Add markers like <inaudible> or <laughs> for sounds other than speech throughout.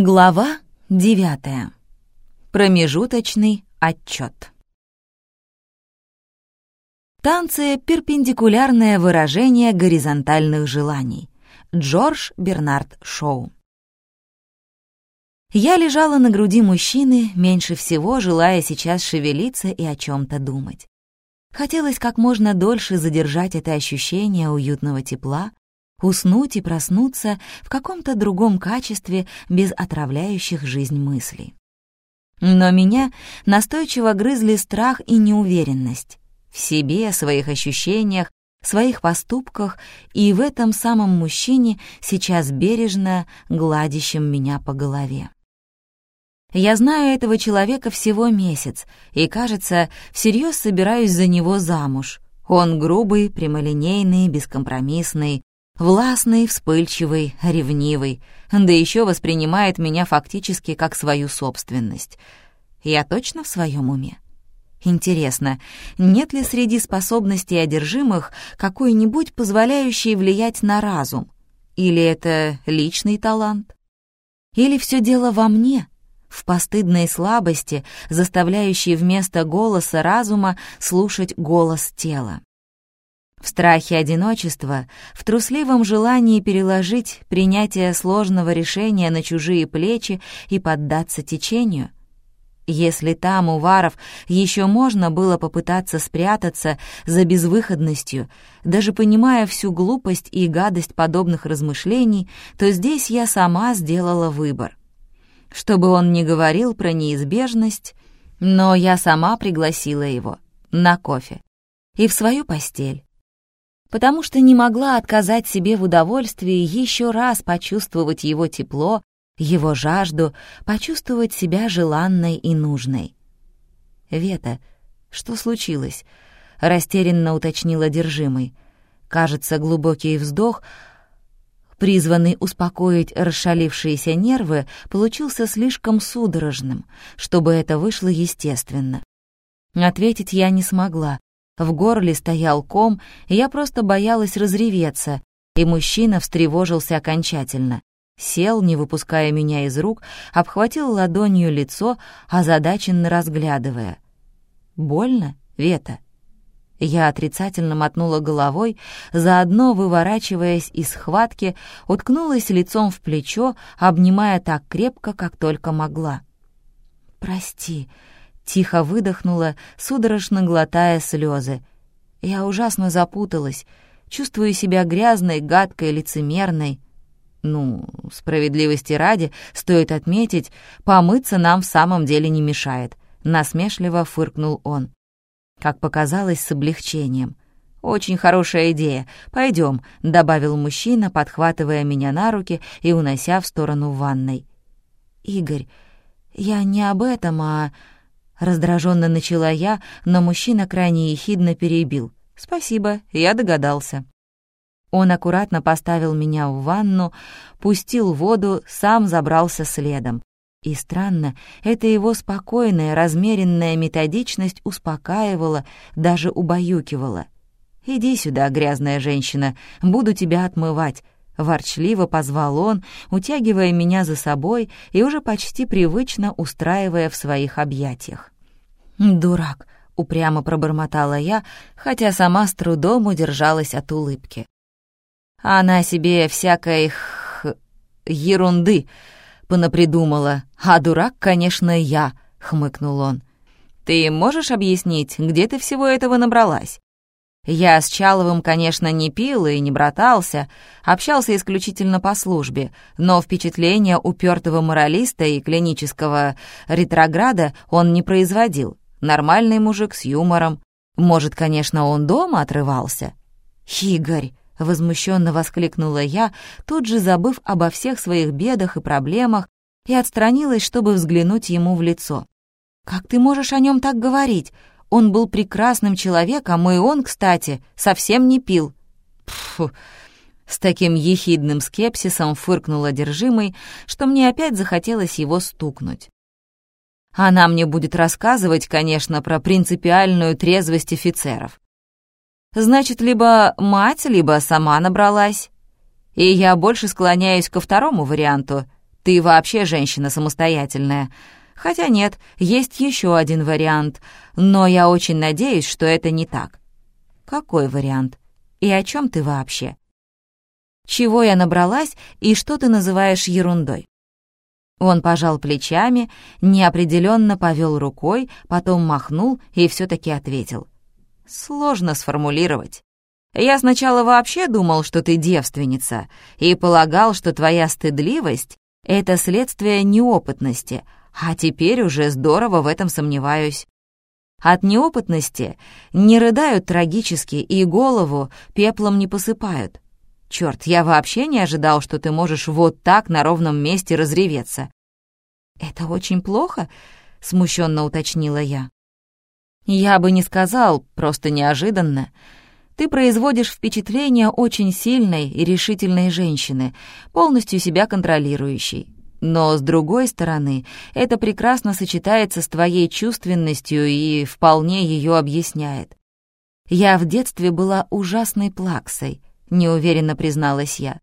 Глава 9. Промежуточный отчет. Танцы — перпендикулярное выражение горизонтальных желаний. Джордж Бернард Шоу. Я лежала на груди мужчины, меньше всего желая сейчас шевелиться и о чем то думать. Хотелось как можно дольше задержать это ощущение уютного тепла, уснуть и проснуться в каком-то другом качестве без отравляющих жизнь мыслей. Но меня настойчиво грызли страх и неуверенность в себе, своих ощущениях, своих поступках и в этом самом мужчине, сейчас бережно гладящем меня по голове. Я знаю этого человека всего месяц и, кажется, всерьез собираюсь за него замуж. Он грубый, прямолинейный, бескомпромиссный, Властный, вспыльчивый, ревнивый, да еще воспринимает меня фактически как свою собственность. Я точно в своем уме? Интересно, нет ли среди способностей одержимых какой-нибудь, позволяющей влиять на разум? Или это личный талант? Или все дело во мне, в постыдной слабости, заставляющей вместо голоса разума слушать голос тела? В страхе одиночества, в трусливом желании переложить принятие сложного решения на чужие плечи и поддаться течению? Если там, у Варов, еще можно было попытаться спрятаться за безвыходностью, даже понимая всю глупость и гадость подобных размышлений, то здесь я сама сделала выбор. Чтобы он не говорил про неизбежность, но я сама пригласила его на кофе и в свою постель потому что не могла отказать себе в удовольствии еще раз почувствовать его тепло, его жажду, почувствовать себя желанной и нужной. «Вета, что случилось?» — растерянно уточнила одержимый. Кажется, глубокий вздох, призванный успокоить расшалившиеся нервы, получился слишком судорожным, чтобы это вышло естественно. Ответить я не смогла, в горле стоял ком, и я просто боялась разреветься, и мужчина встревожился окончательно. Сел, не выпуская меня из рук, обхватил ладонью лицо, озадаченно разглядывая. «Больно, Вета?» Я отрицательно мотнула головой, заодно выворачиваясь из схватки, уткнулась лицом в плечо, обнимая так крепко, как только могла. «Прости», Тихо выдохнула, судорожно глотая слезы. Я ужасно запуталась, чувствую себя грязной, гадкой, лицемерной. Ну, справедливости ради, стоит отметить, помыться нам в самом деле не мешает. Насмешливо фыркнул он. Как показалось, с облегчением. «Очень хорошая идея. Пойдем», — добавил мужчина, подхватывая меня на руки и унося в сторону ванной. «Игорь, я не об этом, а...» Раздраженно начала я, но мужчина крайне ехидно перебил. «Спасибо, я догадался». Он аккуратно поставил меня в ванну, пустил воду, сам забрался следом. И странно, эта его спокойная, размеренная методичность успокаивала, даже убаюкивала. «Иди сюда, грязная женщина, буду тебя отмывать», Ворчливо позвал он, утягивая меня за собой и уже почти привычно устраивая в своих объятиях. «Дурак», — упрямо пробормотала я, хотя сама с трудом удержалась от улыбки. «Она себе всякой х... ерунды понапридумала, а дурак, конечно, я», — хмыкнул он. «Ты можешь объяснить, где ты всего этого набралась?» Я с Чаловым, конечно, не пил и не братался, общался исключительно по службе, но впечатление упертого моралиста и клинического ретрограда он не производил. Нормальный мужик с юмором. Может, конечно, он дома отрывался? «Игорь!» — возмущенно воскликнула я, тут же забыв обо всех своих бедах и проблемах, и отстранилась, чтобы взглянуть ему в лицо. «Как ты можешь о нем так говорить? Он был прекрасным человеком, и он, кстати, совсем не пил. Пфу, с таким ехидным скепсисом фыркнул одержимый, что мне опять захотелось его стукнуть. Она мне будет рассказывать, конечно, про принципиальную трезвость офицеров. Значит, либо мать, либо сама набралась. И я больше склоняюсь ко второму варианту. Ты вообще женщина самостоятельная. Хотя нет, есть еще один вариант, но я очень надеюсь, что это не так. Какой вариант? И о чем ты вообще? Чего я набралась и что ты называешь ерундой? Он пожал плечами, неопределенно повел рукой, потом махнул и все-таки ответил. Сложно сформулировать. Я сначала вообще думал, что ты девственница, и полагал, что твоя стыдливость — это следствие неопытности, а теперь уже здорово в этом сомневаюсь. От неопытности не рыдают трагически и голову пеплом не посыпают. Черт, я вообще не ожидал, что ты можешь вот так на ровном месте разреветься. «Это очень плохо?» — смущенно уточнила я. «Я бы не сказал, просто неожиданно. Ты производишь впечатление очень сильной и решительной женщины, полностью себя контролирующей. Но, с другой стороны, это прекрасно сочетается с твоей чувственностью и вполне ее объясняет. Я в детстве была ужасной плаксой, неуверенно призналась я.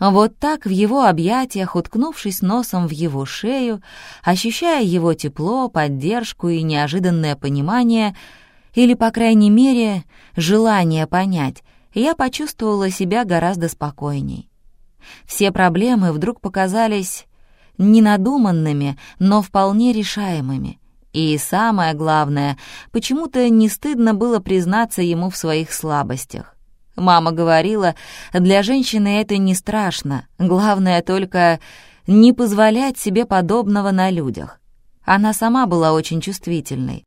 Вот так в его объятиях, уткнувшись носом в его шею, ощущая его тепло, поддержку и неожиданное понимание, или, по крайней мере, желание понять, я почувствовала себя гораздо спокойней. Все проблемы вдруг показались ненадуманными, но вполне решаемыми. И самое главное, почему-то не стыдно было признаться ему в своих слабостях. Мама говорила, для женщины это не страшно, главное только не позволять себе подобного на людях. Она сама была очень чувствительной.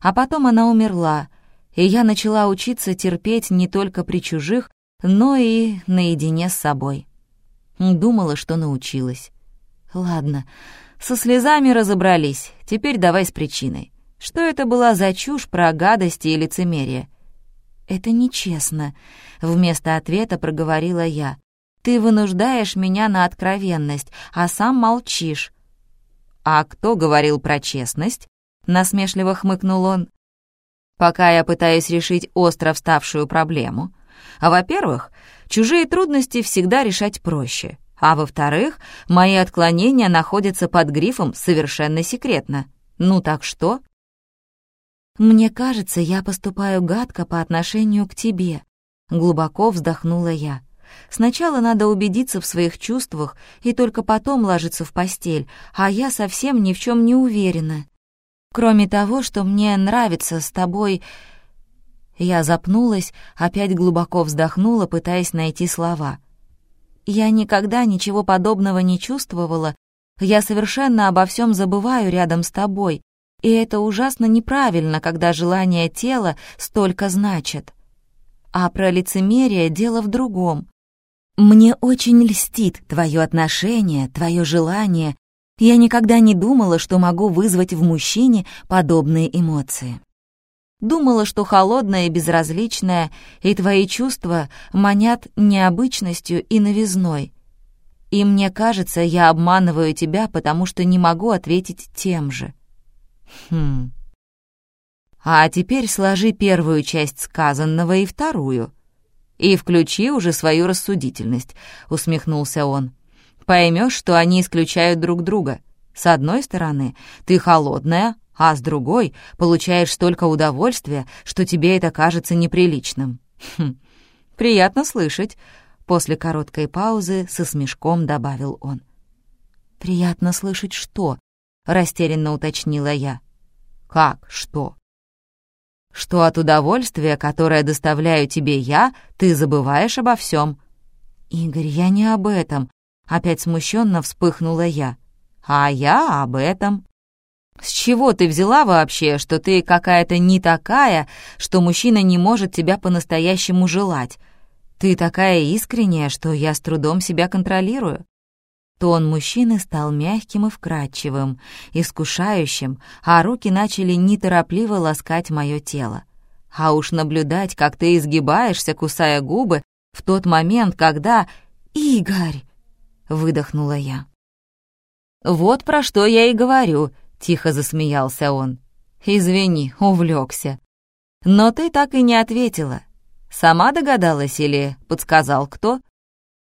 А потом она умерла, и я начала учиться терпеть не только при чужих, но и наедине с собой. Думала, что научилась. Ладно, со слезами разобрались, теперь давай с причиной. Что это была за чушь про гадости и лицемерие? «Это нечестно», — вместо ответа проговорила я. «Ты вынуждаешь меня на откровенность, а сам молчишь». «А кто говорил про честность?» — насмешливо хмыкнул он. «Пока я пытаюсь решить остро вставшую проблему. А во-первых, чужие трудности всегда решать проще. А во-вторых, мои отклонения находятся под грифом «совершенно секретно». Ну так что?» «Мне кажется, я поступаю гадко по отношению к тебе», — глубоко вздохнула я. «Сначала надо убедиться в своих чувствах и только потом ложиться в постель, а я совсем ни в чем не уверена. Кроме того, что мне нравится с тобой...» Я запнулась, опять глубоко вздохнула, пытаясь найти слова. «Я никогда ничего подобного не чувствовала. Я совершенно обо всем забываю рядом с тобой, и это ужасно неправильно, когда желание тела столько значит. А про лицемерие дело в другом. Мне очень льстит твое отношение, твое желание. Я никогда не думала, что могу вызвать в мужчине подобные эмоции. Думала, что холодное и безразличное, и твои чувства манят необычностью и новизной. И мне кажется, я обманываю тебя, потому что не могу ответить тем же. Хм. А теперь сложи первую часть сказанного и вторую. И включи уже свою рассудительность, усмехнулся он. Поймешь, что они исключают друг друга. С одной стороны, ты холодная, а с другой получаешь столько удовольствия, что тебе это кажется неприличным. Хм. Приятно слышать, после короткой паузы со смешком добавил он. Приятно слышать что? растерянно уточнила я. Как? Что? Что от удовольствия, которое доставляю тебе я, ты забываешь обо всем. Игорь, я не об этом. Опять смущенно вспыхнула я. А я об этом. С чего ты взяла вообще, что ты какая-то не такая, что мужчина не может тебя по-настоящему желать? Ты такая искренняя, что я с трудом себя контролирую. Тон мужчины стал мягким и вкрадчивым, искушающим, а руки начали неторопливо ласкать мое тело. А уж наблюдать, как ты изгибаешься, кусая губы, в тот момент, когда... «Игорь!» — выдохнула я. «Вот про что я и говорю», — тихо засмеялся он. «Извини, увлекся. Но ты так и не ответила. Сама догадалась или подсказал кто?»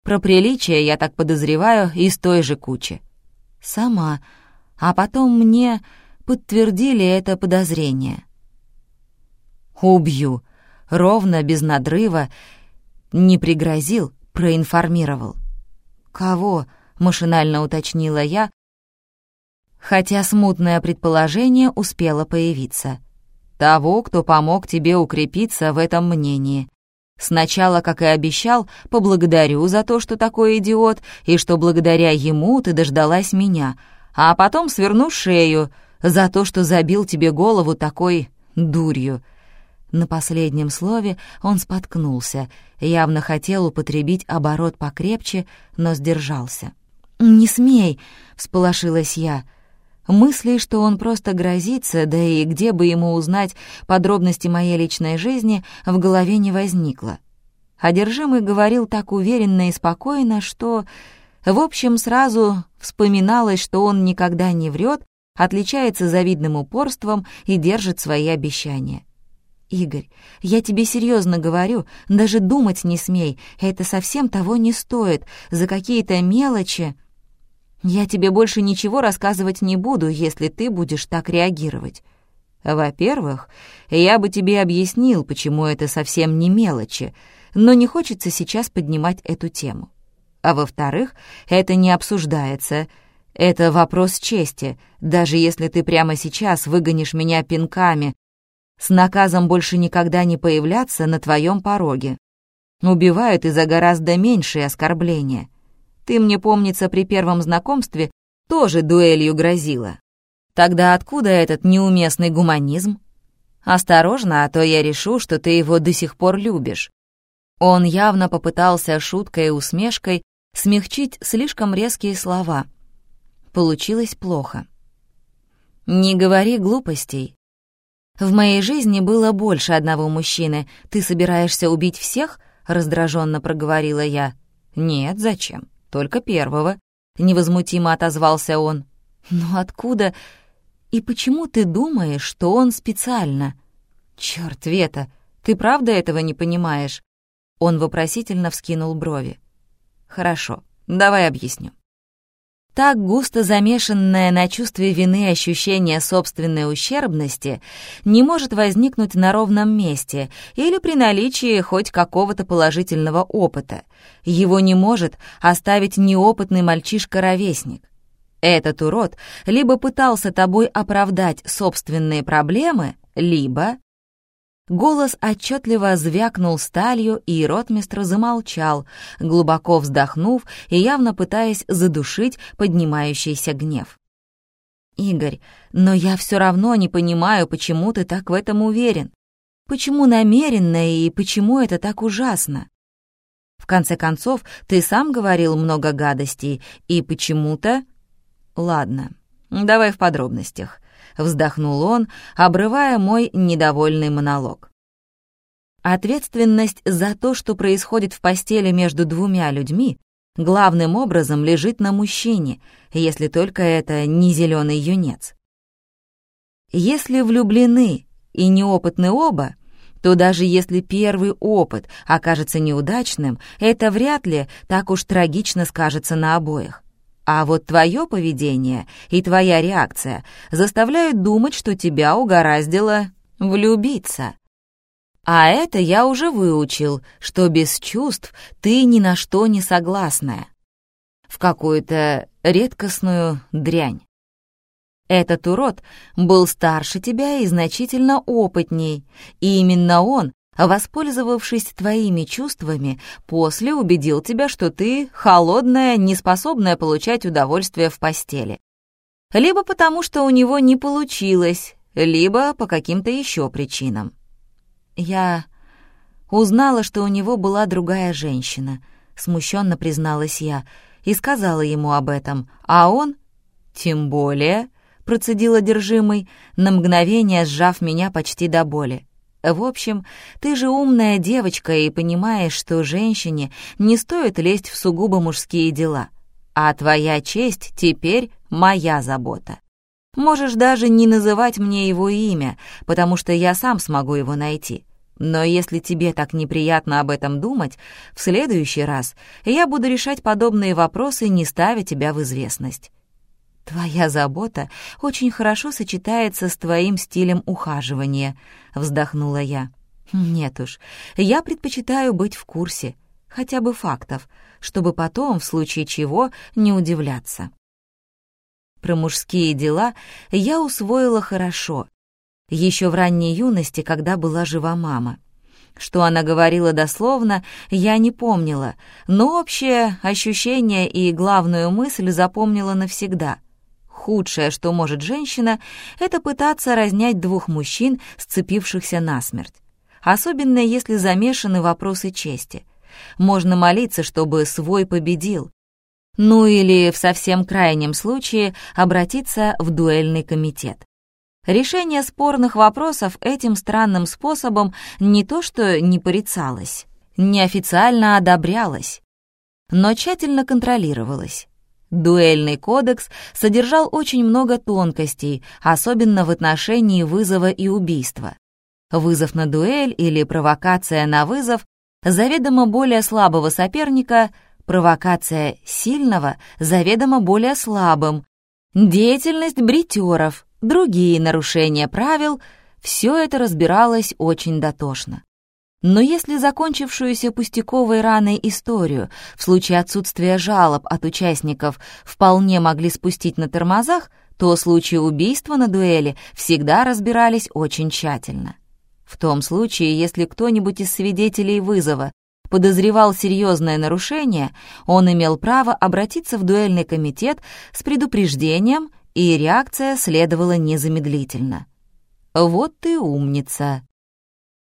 Про приличие, я так подозреваю, из той же кучи. Сама. А потом мне подтвердили это подозрение. «Убью», ровно, без надрыва, не пригрозил, проинформировал. «Кого?» — машинально уточнила я, хотя смутное предположение успело появиться. «Того, кто помог тебе укрепиться в этом мнении. Сначала, как и обещал, поблагодарю за то, что такой идиот, и что благодаря ему ты дождалась меня, а потом сверну шею за то, что забил тебе голову такой дурью». На последнем слове он споткнулся, явно хотел употребить оборот покрепче, но сдержался. «Не смей!» — всполошилась я. Мысли, что он просто грозится, да и где бы ему узнать подробности моей личной жизни, в голове не возникло. Одержимый говорил так уверенно и спокойно, что, в общем, сразу вспоминалось, что он никогда не врет, отличается завидным упорством и держит свои обещания. «Игорь, я тебе серьезно говорю, даже думать не смей, это совсем того не стоит, за какие-то мелочи...» «Я тебе больше ничего рассказывать не буду, если ты будешь так реагировать. Во-первых, я бы тебе объяснил, почему это совсем не мелочи, но не хочется сейчас поднимать эту тему. А во-вторых, это не обсуждается, это вопрос чести, даже если ты прямо сейчас выгонишь меня пинками, с наказом больше никогда не появляться на твоем пороге. Убивают и за гораздо меньшие оскорбления. Ты мне, помнится, при первом знакомстве тоже дуэлью грозила. Тогда откуда этот неуместный гуманизм? Осторожно, а то я решу, что ты его до сих пор любишь. Он явно попытался шуткой и усмешкой смягчить слишком резкие слова. Получилось плохо. «Не говори глупостей. В моей жизни было больше одного мужчины. Ты собираешься убить всех?» — раздраженно проговорила я. «Нет, зачем? Только первого», — невозмутимо отозвался он. «Но откуда и почему ты думаешь, что он специально?» «Чёрт, Вета, ты правда этого не понимаешь?» Он вопросительно вскинул брови. «Хорошо, давай объясню. Так густо замешанное на чувстве вины ощущение собственной ущербности не может возникнуть на ровном месте или при наличии хоть какого-то положительного опыта. Его не может оставить неопытный мальчишка-ровесник. Этот урод либо пытался тобой оправдать собственные проблемы, либо Голос отчетливо звякнул сталью, и ротмистр замолчал, глубоко вздохнув и явно пытаясь задушить поднимающийся гнев. «Игорь, но я все равно не понимаю, почему ты так в этом уверен. Почему намеренно и почему это так ужасно? В конце концов, ты сам говорил много гадостей, и почему-то... Ладно, давай в подробностях вздохнул он, обрывая мой недовольный монолог. Ответственность за то, что происходит в постели между двумя людьми, главным образом лежит на мужчине, если только это не зеленый юнец. Если влюблены и неопытны оба, то даже если первый опыт окажется неудачным, это вряд ли так уж трагично скажется на обоих. А вот твое поведение и твоя реакция заставляют думать, что тебя угораздило влюбиться. А это я уже выучил, что без чувств ты ни на что не согласная. В какую-то редкостную дрянь. Этот урод был старше тебя и значительно опытней, и именно он воспользовавшись твоими чувствами, после убедил тебя, что ты холодная, неспособная получать удовольствие в постели. Либо потому, что у него не получилось, либо по каким-то еще причинам. Я узнала, что у него была другая женщина, смущенно призналась я, и сказала ему об этом, а он... «Тем более», — процедил одержимый, на мгновение сжав меня почти до боли. В общем, ты же умная девочка и понимаешь, что женщине не стоит лезть в сугубо мужские дела. А твоя честь теперь моя забота. Можешь даже не называть мне его имя, потому что я сам смогу его найти. Но если тебе так неприятно об этом думать, в следующий раз я буду решать подобные вопросы, не ставя тебя в известность. «Твоя забота очень хорошо сочетается с твоим стилем ухаживания», — вздохнула я. «Нет уж, я предпочитаю быть в курсе, хотя бы фактов, чтобы потом, в случае чего, не удивляться». Про мужские дела я усвоила хорошо, еще в ранней юности, когда была жива мама. Что она говорила дословно, я не помнила, но общее ощущение и главную мысль запомнила навсегда. Худшее, что может женщина, это пытаться разнять двух мужчин, сцепившихся насмерть. Особенно если замешаны вопросы чести. Можно молиться, чтобы свой победил. Ну или в совсем крайнем случае обратиться в дуэльный комитет. Решение спорных вопросов этим странным способом не то что не порицалось, неофициально одобрялось, но тщательно контролировалось. Дуэльный кодекс содержал очень много тонкостей, особенно в отношении вызова и убийства. Вызов на дуэль или провокация на вызов заведомо более слабого соперника, провокация сильного заведомо более слабым, деятельность бритеров, другие нарушения правил — все это разбиралось очень дотошно. Но если закончившуюся пустяковой раной историю в случае отсутствия жалоб от участников вполне могли спустить на тормозах, то случаи убийства на дуэли всегда разбирались очень тщательно. В том случае, если кто-нибудь из свидетелей вызова подозревал серьезное нарушение, он имел право обратиться в дуэльный комитет с предупреждением, и реакция следовала незамедлительно. «Вот ты умница»,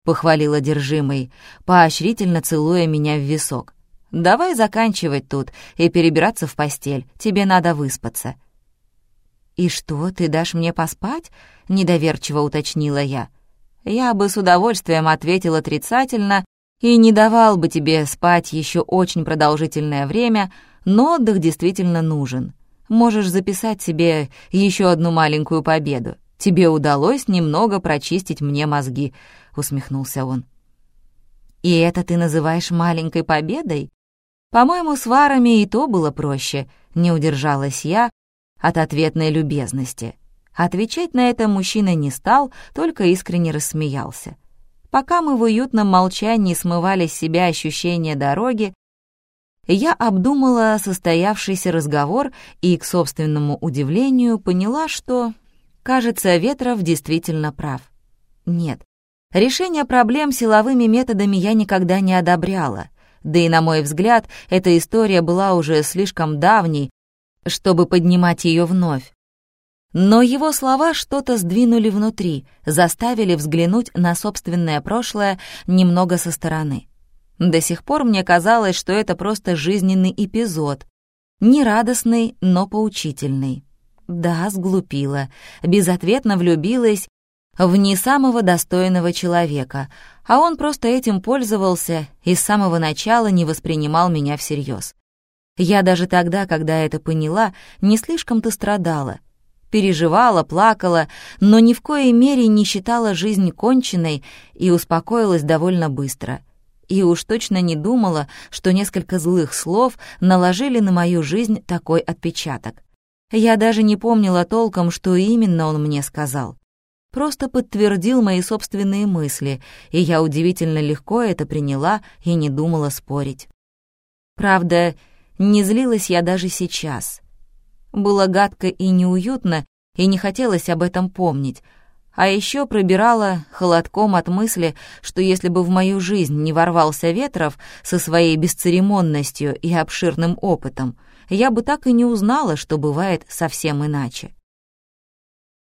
похвалил одержимый, поощрительно целуя меня в висок. «Давай заканчивать тут и перебираться в постель, тебе надо выспаться». «И что, ты дашь мне поспать?» — недоверчиво уточнила я. Я бы с удовольствием ответил отрицательно и не давал бы тебе спать еще очень продолжительное время, но отдых действительно нужен. Можешь записать себе еще одну маленькую победу. Тебе удалось немного прочистить мне мозги, усмехнулся он. «И это ты называешь маленькой победой? По-моему, с варами и то было проще», — не удержалась я от ответной любезности. Отвечать на это мужчина не стал, только искренне рассмеялся. Пока мы в уютном молчании смывали с себя ощущение дороги, я обдумала состоявшийся разговор и, к собственному удивлению, поняла, что, кажется, Ветров действительно прав. Нет, Решение проблем силовыми методами я никогда не одобряла, да и, на мой взгляд, эта история была уже слишком давней, чтобы поднимать ее вновь. Но его слова что-то сдвинули внутри, заставили взглянуть на собственное прошлое немного со стороны. До сих пор мне казалось, что это просто жизненный эпизод, нерадостный, но поучительный. Да, сглупила, безответно влюбилась в не самого достойного человека, а он просто этим пользовался и с самого начала не воспринимал меня всерьез. Я даже тогда, когда это поняла, не слишком-то страдала. Переживала, плакала, но ни в коей мере не считала жизнь конченной и успокоилась довольно быстро. И уж точно не думала, что несколько злых слов наложили на мою жизнь такой отпечаток. Я даже не помнила толком, что именно он мне сказал просто подтвердил мои собственные мысли, и я удивительно легко это приняла и не думала спорить. Правда, не злилась я даже сейчас. Было гадко и неуютно, и не хотелось об этом помнить, а еще пробирала холодком от мысли, что если бы в мою жизнь не ворвался Ветров со своей бесцеремонностью и обширным опытом, я бы так и не узнала, что бывает совсем иначе.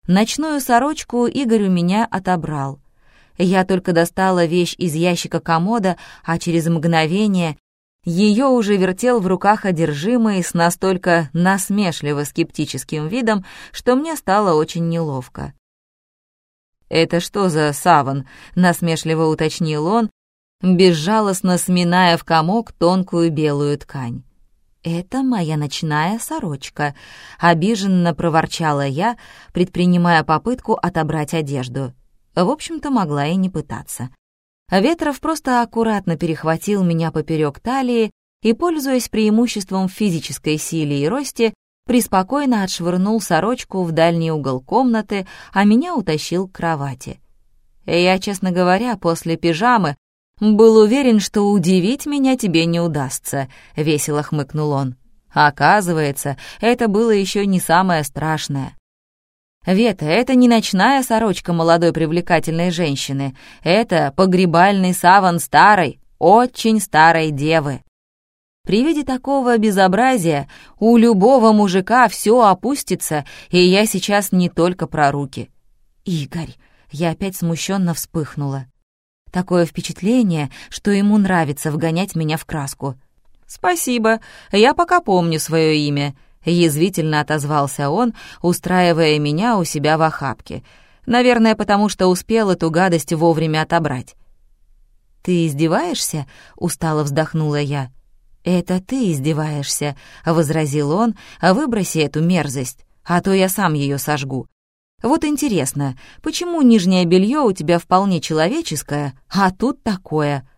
Ночную сорочку Игорь у меня отобрал. Я только достала вещь из ящика комода, а через мгновение ее уже вертел в руках одержимый с настолько насмешливо-скептическим видом, что мне стало очень неловко. «Это что за саван?» — насмешливо уточнил он, безжалостно сминая в комок тонкую белую ткань. «Это моя ночная сорочка», — обиженно проворчала я, предпринимая попытку отобрать одежду. В общем-то, могла и не пытаться. Ветров просто аккуратно перехватил меня поперек талии и, пользуясь преимуществом физической силе и росте, преспокойно отшвырнул сорочку в дальний угол комнаты, а меня утащил к кровати. Я, честно говоря, после пижамы был уверен, что удивить меня тебе не удастся, — весело хмыкнул он. Оказывается, это было еще не самое страшное. Вета, это не ночная сорочка молодой привлекательной женщины, это погребальный саван старой, очень старой девы. При виде такого безобразия у любого мужика все опустится, и я сейчас не только про руки. Игорь, я опять смущенно вспыхнула. Такое впечатление, что ему нравится вгонять меня в краску. «Спасибо, я пока помню свое имя», — язвительно отозвался он, устраивая меня у себя в охапке. Наверное, потому что успел эту гадость вовремя отобрать. «Ты издеваешься?» — устало вздохнула я. «Это ты издеваешься», — возразил он, — «выброси эту мерзость, а то я сам ее сожгу. Вот интересно, почему нижнее белье у тебя вполне человеческое, а тут такое?»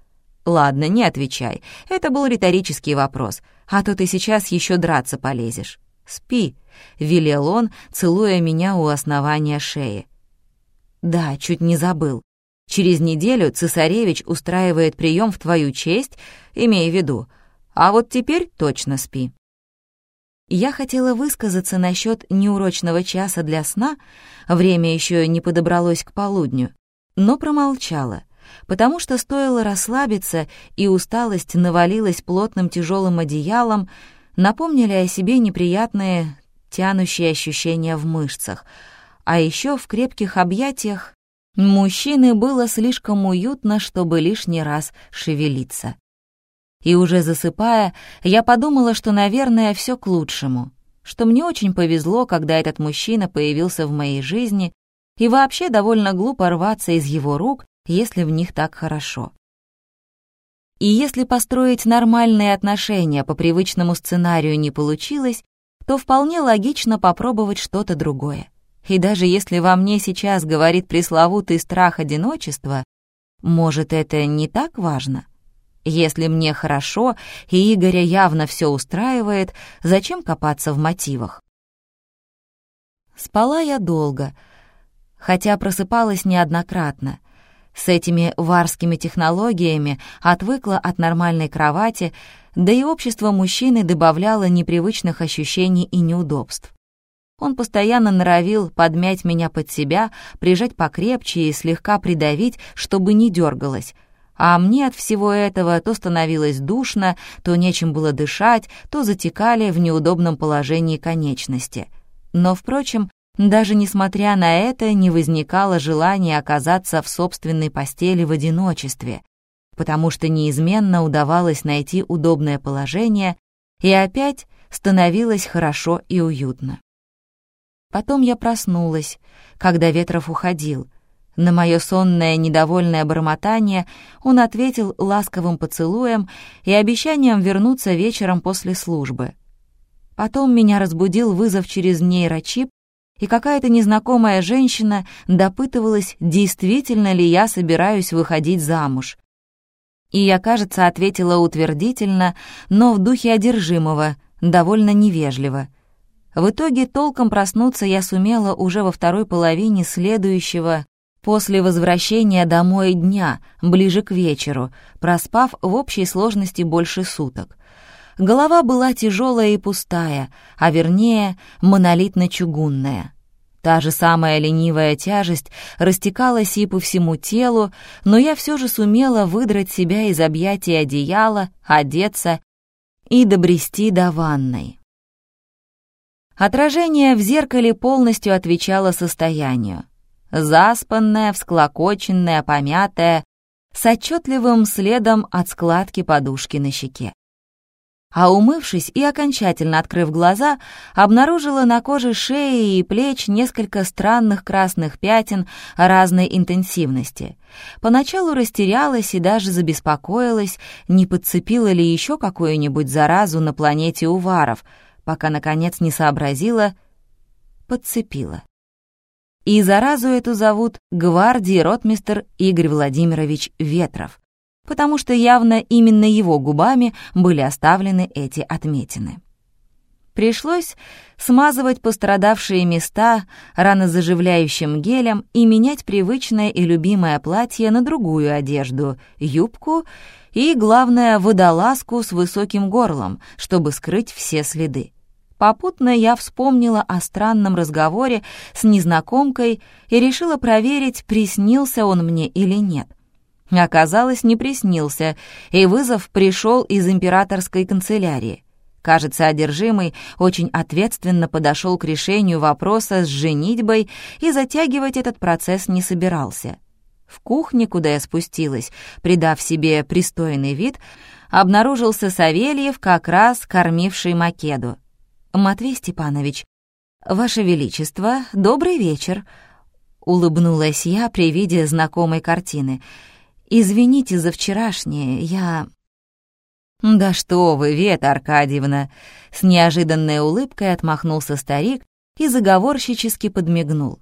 «Ладно, не отвечай, это был риторический вопрос, а то ты сейчас еще драться полезешь. Спи», — велел он, целуя меня у основания шеи. «Да, чуть не забыл. Через неделю цесаревич устраивает прием в твою честь, имея в виду, а вот теперь точно спи. Я хотела высказаться насчет неурочного часа для сна, время еще не подобралось к полудню, но промолчала, потому что стоило расслабиться, и усталость навалилась плотным тяжелым одеялом, напомнили о себе неприятные тянущие ощущения в мышцах, а еще в крепких объятиях мужчины было слишком уютно, чтобы лишний раз шевелиться. И уже засыпая, я подумала, что, наверное, все к лучшему, что мне очень повезло, когда этот мужчина появился в моей жизни, и вообще довольно глупо рваться из его рук, если в них так хорошо. И если построить нормальные отношения по привычному сценарию не получилось, то вполне логично попробовать что-то другое. И даже если во мне сейчас говорит пресловутый страх одиночества, может, это не так важно? Если мне хорошо, и Игоря явно все устраивает, зачем копаться в мотивах? Спала я долго, хотя просыпалась неоднократно. С этими варскими технологиями отвыкла от нормальной кровати, да и общество мужчины добавляло непривычных ощущений и неудобств. Он постоянно норовил подмять меня под себя, прижать покрепче и слегка придавить, чтобы не дергалась, а мне от всего этого то становилось душно, то нечем было дышать, то затекали в неудобном положении конечности. Но, впрочем, даже несмотря на это, не возникало желания оказаться в собственной постели в одиночестве, потому что неизменно удавалось найти удобное положение, и опять становилось хорошо и уютно. Потом я проснулась, когда Ветров уходил — на мое сонное недовольное бормотание он ответил ласковым поцелуем и обещанием вернуться вечером после службы. Потом меня разбудил вызов через нейрочип, и какая-то незнакомая женщина допытывалась, действительно ли я собираюсь выходить замуж. И я, кажется, ответила утвердительно, но в духе одержимого, довольно невежливо. В итоге толком проснуться я сумела уже во второй половине следующего после возвращения домой дня, ближе к вечеру, проспав в общей сложности больше суток. Голова была тяжелая и пустая, а вернее, монолитно-чугунная. Та же самая ленивая тяжесть растекалась и по всему телу, но я все же сумела выдрать себя из объятий одеяла, одеться и добрести до ванной. Отражение в зеркале полностью отвечало состоянию заспанная, всклокоченная, помятая, с отчетливым следом от складки подушки на щеке. А умывшись и окончательно открыв глаза, обнаружила на коже шеи и плеч несколько странных красных пятен разной интенсивности. Поначалу растерялась и даже забеспокоилась, не подцепила ли еще какую-нибудь заразу на планете Уваров, пока, наконец, не сообразила, подцепила и заразу эту зовут гвардии ротмистер Игорь Владимирович Ветров, потому что явно именно его губами были оставлены эти отметины. Пришлось смазывать пострадавшие места ранозаживляющим гелем и менять привычное и любимое платье на другую одежду, юбку и, главное, водолазку с высоким горлом, чтобы скрыть все следы. Попутно я вспомнила о странном разговоре с незнакомкой и решила проверить, приснился он мне или нет. Оказалось, не приснился, и вызов пришел из императорской канцелярии. Кажется, одержимый очень ответственно подошел к решению вопроса с женитьбой и затягивать этот процесс не собирался. В кухне, куда я спустилась, придав себе пристойный вид, обнаружился Савельев, как раз кормивший Македу. «Матвей Степанович, Ваше Величество, добрый вечер», — улыбнулась я при виде знакомой картины. «Извините за вчерашнее, я...» «Да что вы, Вета Аркадьевна!» С неожиданной улыбкой отмахнулся старик и заговорщически подмигнул.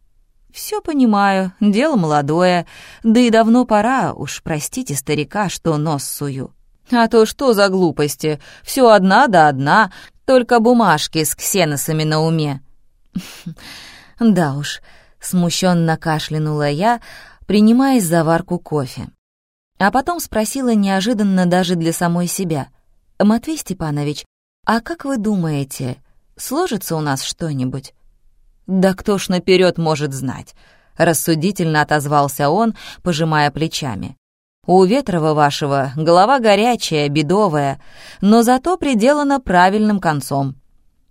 «Все понимаю, дело молодое, да и давно пора, уж простите старика, что нос сую. А то что за глупости, все одна да одна, только бумажки с ксеносами на уме». <laughs> «Да уж», — смущенно кашлянула я, принимаясь за варку кофе. А потом спросила неожиданно даже для самой себя. «Матвей Степанович, а как вы думаете, сложится у нас что-нибудь?» «Да кто ж наперед может знать?» — рассудительно отозвался он, пожимая плечами. «У Ветрова вашего голова горячая, бедовая, но зато приделана правильным концом.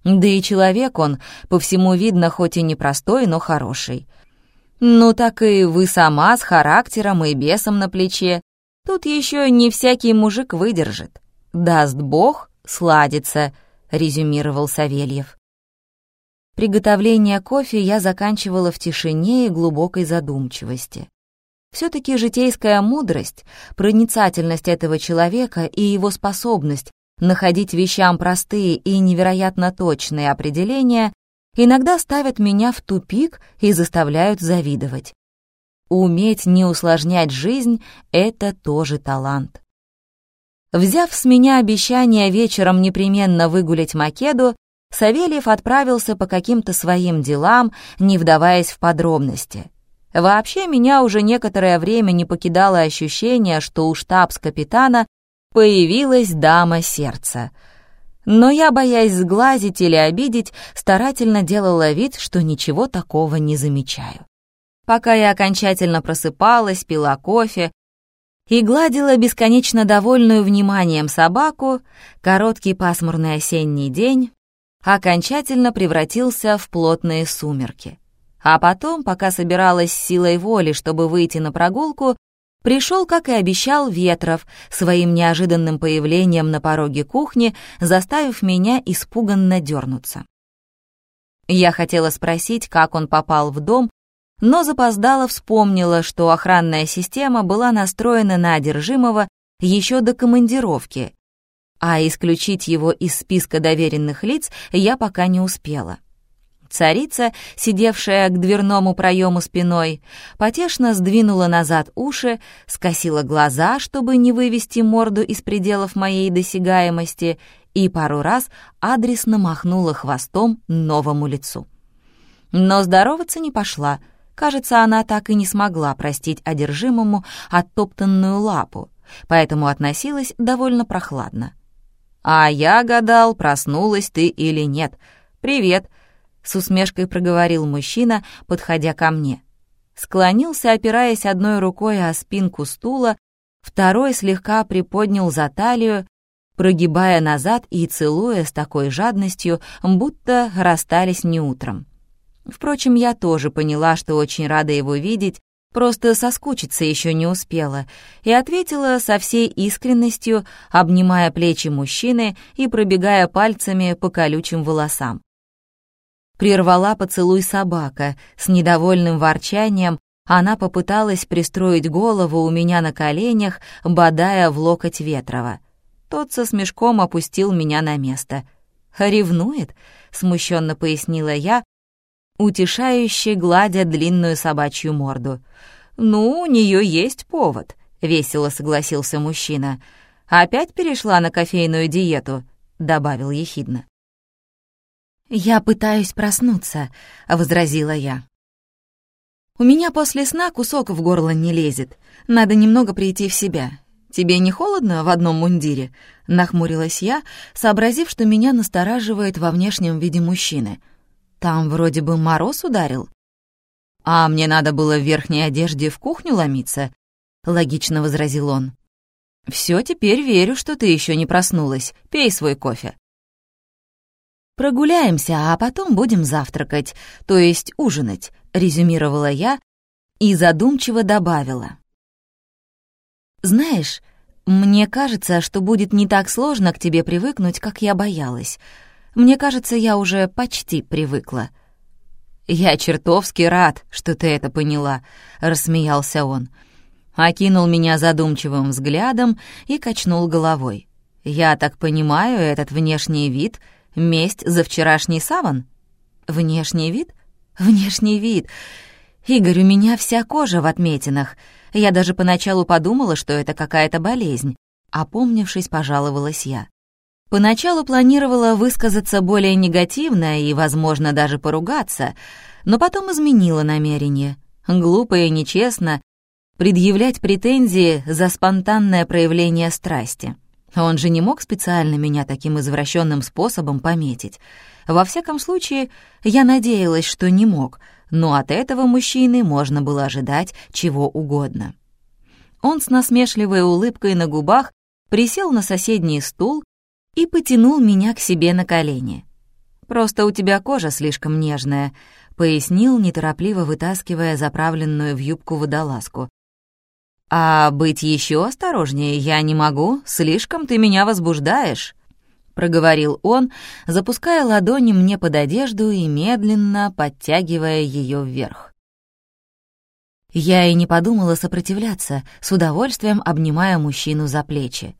Да и человек он, по всему видно, хоть и непростой, но хороший. Ну так и вы сама с характером и бесом на плече. Тут еще не всякий мужик выдержит. Даст бог, сладится, резюмировал Савельев. Приготовление кофе я заканчивала в тишине и глубокой задумчивости. Все-таки житейская мудрость, проницательность этого человека и его способность находить вещам простые и невероятно точные определения иногда ставят меня в тупик и заставляют завидовать. Уметь не усложнять жизнь — это тоже талант. Взяв с меня обещание вечером непременно выгулять Македу, Савельев отправился по каким-то своим делам, не вдаваясь в подробности. Вообще, меня уже некоторое время не покидало ощущение, что у штабс-капитана появилась дама сердца. Но я, боясь сглазить или обидеть, старательно делала вид, что ничего такого не замечаю пока я окончательно просыпалась, пила кофе и гладила бесконечно довольную вниманием собаку, короткий пасмурный осенний день окончательно превратился в плотные сумерки. А потом, пока собиралась силой воли, чтобы выйти на прогулку, пришел, как и обещал, Ветров, своим неожиданным появлением на пороге кухни, заставив меня испуганно дернуться. Я хотела спросить, как он попал в дом, но запоздала вспомнила, что охранная система была настроена на одержимого еще до командировки, а исключить его из списка доверенных лиц я пока не успела. Царица, сидевшая к дверному проему спиной, потешно сдвинула назад уши, скосила глаза, чтобы не вывести морду из пределов моей досягаемости, и пару раз адресно махнула хвостом новому лицу. Но здороваться не пошла — Кажется, она так и не смогла простить одержимому оттоптанную лапу, поэтому относилась довольно прохладно. «А я гадал, проснулась ты или нет. Привет!» — с усмешкой проговорил мужчина, подходя ко мне. Склонился, опираясь одной рукой о спинку стула, второй слегка приподнял за талию, прогибая назад и целуя с такой жадностью, будто расстались не утром. Впрочем, я тоже поняла, что очень рада его видеть, просто соскучиться еще не успела, и ответила со всей искренностью, обнимая плечи мужчины и пробегая пальцами по колючим волосам. Прервала поцелуй собака, с недовольным ворчанием она попыталась пристроить голову у меня на коленях, бодая в локоть Ветрова. Тот со смешком опустил меня на место. «Ревнует?» — смущенно пояснила я, утешающе гладя длинную собачью морду. «Ну, у нее есть повод», — весело согласился мужчина. «Опять перешла на кофейную диету», — добавил ехидно. «Я пытаюсь проснуться», — возразила я. «У меня после сна кусок в горло не лезет. Надо немного прийти в себя. Тебе не холодно в одном мундире?» — нахмурилась я, сообразив, что меня настораживает во внешнем виде мужчины. «Там вроде бы мороз ударил». «А мне надо было в верхней одежде в кухню ломиться», — логично возразил он. «Всё, теперь верю, что ты ещё не проснулась. Пей свой кофе». «Прогуляемся, а потом будем завтракать, то есть ужинать», — резюмировала я и задумчиво добавила. «Знаешь, мне кажется, что будет не так сложно к тебе привыкнуть, как я боялась. Мне кажется, я уже почти привыкла». «Я чертовски рад, что ты это поняла», — рассмеялся он. Окинул меня задумчивым взглядом и качнул головой. «Я так понимаю, этот внешний вид — Месть за вчерашний саван? Внешний вид? Внешний вид. Игорь, у меня вся кожа в отметинах. Я даже поначалу подумала, что это какая-то болезнь. Опомнившись, пожаловалась я. Поначалу планировала высказаться более негативно и, возможно, даже поругаться, но потом изменила намерение. Глупо и нечестно предъявлять претензии за спонтанное проявление страсти. Он же не мог специально меня таким извращенным способом пометить. Во всяком случае, я надеялась, что не мог, но от этого мужчины можно было ожидать чего угодно. Он с насмешливой улыбкой на губах присел на соседний стул и потянул меня к себе на колени. «Просто у тебя кожа слишком нежная», — пояснил, неторопливо вытаскивая заправленную в юбку водолазку. «А быть еще осторожнее я не могу, слишком ты меня возбуждаешь», — проговорил он, запуская ладони мне под одежду и медленно подтягивая ее вверх. Я и не подумала сопротивляться, с удовольствием обнимая мужчину за плечи.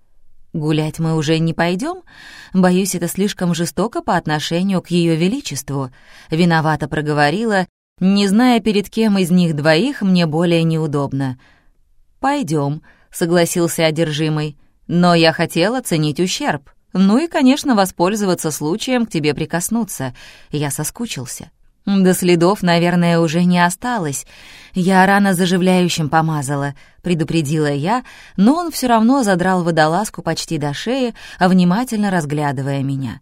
«Гулять мы уже не пойдем? Боюсь, это слишком жестоко по отношению к Ее Величеству», — виновато проговорила, не зная, перед кем из них двоих мне более неудобно — «Пойдем», — согласился одержимый. «Но я хотел оценить ущерб. Ну и, конечно, воспользоваться случаем к тебе прикоснуться. Я соскучился». «До следов, наверное, уже не осталось. Я рано заживляющим помазала», — предупредила я, но он все равно задрал водолазку почти до шеи, внимательно разглядывая меня.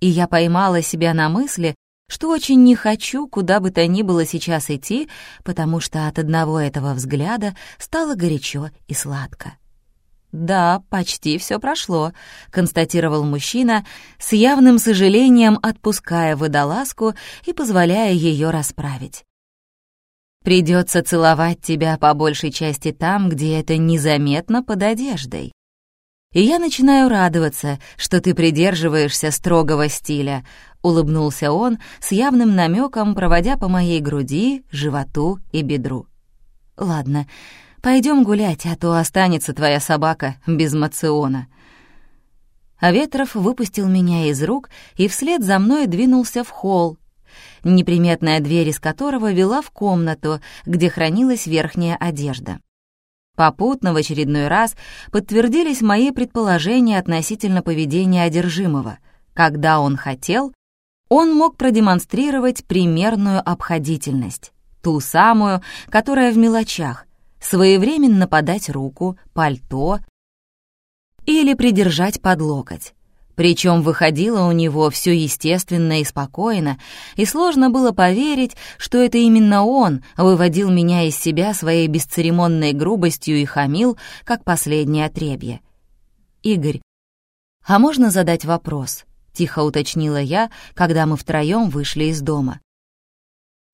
И я поймала себя на мысли, что очень не хочу куда бы то ни было сейчас идти, потому что от одного этого взгляда стало горячо и сладко. «Да, почти все прошло», — констатировал мужчина, с явным сожалением отпуская водолазку и позволяя ее расправить. «Придется целовать тебя по большей части там, где это незаметно под одеждой. И я начинаю радоваться, что ты придерживаешься строгого стиля, — улыбнулся он с явным намеком, проводя по моей груди, животу и бедру. «Ладно, пойдем гулять, а то останется твоя собака без мациона». А Ветров выпустил меня из рук и вслед за мной двинулся в холл, неприметная дверь из которого вела в комнату, где хранилась верхняя одежда. Попутно в очередной раз подтвердились мои предположения относительно поведения одержимого. Когда он хотел, он мог продемонстрировать примерную обходительность, ту самую, которая в мелочах, своевременно подать руку, пальто или придержать под локоть. Причем выходило у него все естественно и спокойно, и сложно было поверить, что это именно он выводил меня из себя своей бесцеремонной грубостью и хамил, как последнее отребье. «Игорь, а можно задать вопрос?» — тихо уточнила я, когда мы втроем вышли из дома.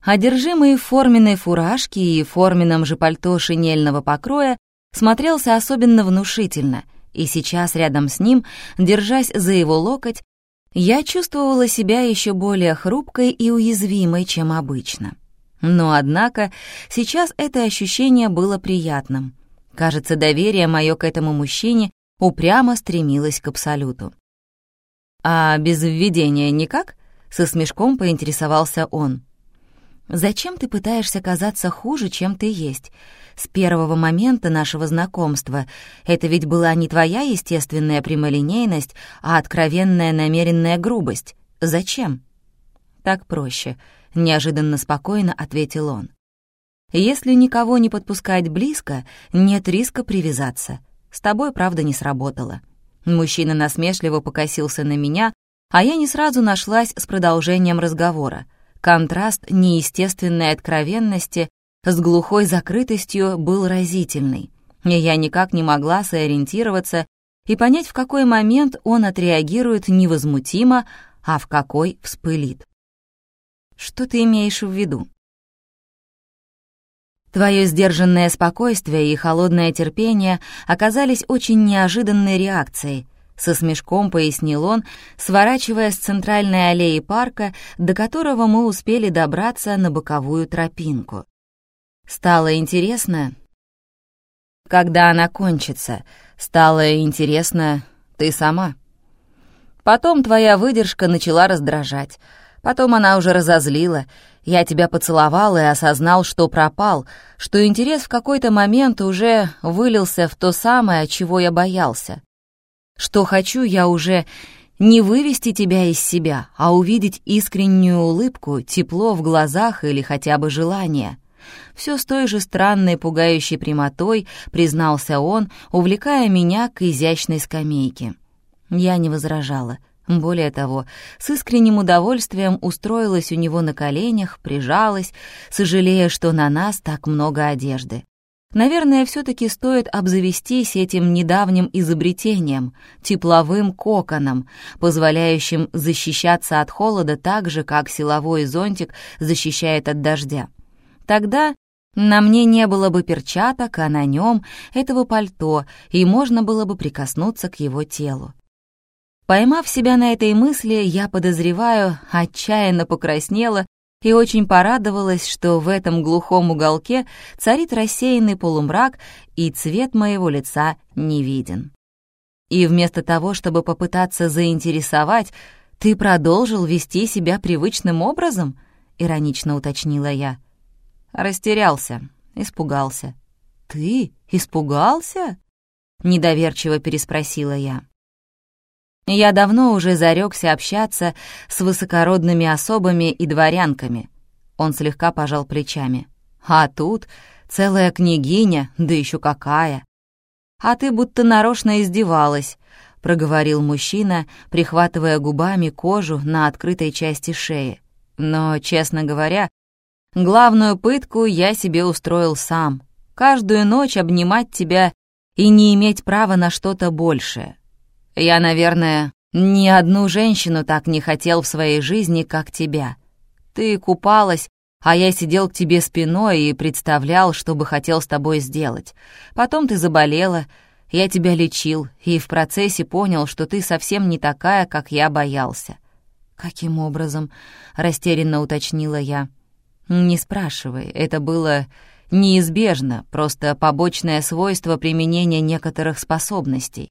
Одержимый в форменной фуражке и форменном же пальто шинельного покроя смотрелся особенно внушительно, и сейчас рядом с ним, держась за его локоть, я чувствовала себя еще более хрупкой и уязвимой, чем обычно. Но, однако, сейчас это ощущение было приятным. Кажется, доверие мое к этому мужчине упрямо стремилось к абсолюту. «А без введения никак?» — со смешком поинтересовался он. «Зачем ты пытаешься казаться хуже, чем ты есть? С первого момента нашего знакомства это ведь была не твоя естественная прямолинейность, а откровенная намеренная грубость. Зачем?» так проще», — неожиданно спокойно ответил он. «Если никого не подпускать близко, нет риска привязаться. С тобой, правда, не сработало». Мужчина насмешливо покосился на меня, а я не сразу нашлась с продолжением разговора. Контраст неестественной откровенности с глухой закрытостью был разительный, и я никак не могла сориентироваться и понять, в какой момент он отреагирует невозмутимо, а в какой вспылит. Что ты имеешь в виду? Твое сдержанное спокойствие и холодное терпение оказались очень неожиданной реакцией, со смешком пояснил он, сворачивая с центральной аллеи парка, до которого мы успели добраться на боковую тропинку. Стало интересно, когда она кончится. Стало интересно ты сама. Потом твоя выдержка начала раздражать. Потом она уже разозлила. Я тебя поцеловал и осознал, что пропал, что интерес в какой-то момент уже вылился в то самое, чего я боялся. Что хочу я уже не вывести тебя из себя, а увидеть искреннюю улыбку, тепло в глазах или хотя бы желание. Все с той же странной пугающей прямотой признался он, увлекая меня к изящной скамейке. Я не возражала. Более того, с искренним удовольствием устроилась у него на коленях, прижалась, сожалея, что на нас так много одежды. Наверное, все-таки стоит обзавестись этим недавним изобретением, тепловым коконом, позволяющим защищаться от холода так же, как силовой зонтик защищает от дождя. Тогда на мне не было бы перчаток, а на нем этого пальто, и можно было бы прикоснуться к его телу. Поймав себя на этой мысли, я подозреваю, отчаянно покраснела и очень порадовалась, что в этом глухом уголке царит рассеянный полумрак, и цвет моего лица не виден. И вместо того, чтобы попытаться заинтересовать, ты продолжил вести себя привычным образом? Иронично уточнила я. Растерялся, испугался. Ты испугался? Недоверчиво переспросила я. Я давно уже зарекся общаться с высокородными особами и дворянками. Он слегка пожал плечами. А тут целая княгиня, да еще какая. А ты будто нарочно издевалась, проговорил мужчина, прихватывая губами кожу на открытой части шеи. Но, честно говоря, главную пытку я себе устроил сам. Каждую ночь обнимать тебя и не иметь права на что-то большее. Я, наверное, ни одну женщину так не хотел в своей жизни, как тебя. Ты купалась, а я сидел к тебе спиной и представлял, что бы хотел с тобой сделать. Потом ты заболела, я тебя лечил, и в процессе понял, что ты совсем не такая, как я боялся». «Каким образом?» — растерянно уточнила я. «Не спрашивай, это было неизбежно, просто побочное свойство применения некоторых способностей.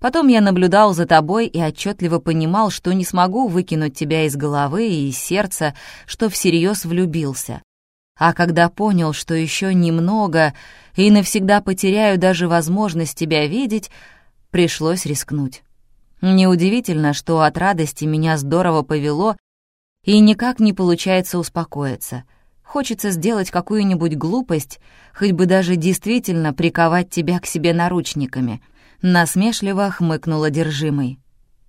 Потом я наблюдал за тобой и отчетливо понимал, что не смогу выкинуть тебя из головы и из сердца, что всерьез влюбился. А когда понял, что еще немного и навсегда потеряю даже возможность тебя видеть, пришлось рискнуть. Неудивительно, что от радости меня здорово повело, и никак не получается успокоиться. Хочется сделать какую-нибудь глупость, хоть бы даже действительно приковать тебя к себе наручниками — насмешливо хмыкнул одержимый.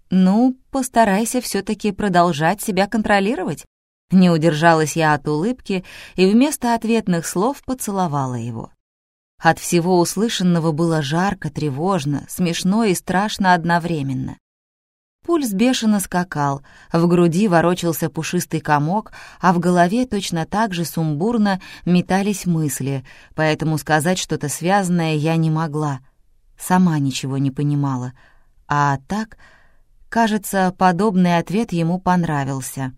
«Ну, постарайся все таки продолжать себя контролировать». Не удержалась я от улыбки и вместо ответных слов поцеловала его. От всего услышанного было жарко, тревожно, смешно и страшно одновременно. Пульс бешено скакал, в груди ворочался пушистый комок, а в голове точно так же сумбурно метались мысли, поэтому сказать что-то связанное я не могла — сама ничего не понимала. А так, кажется, подобный ответ ему понравился.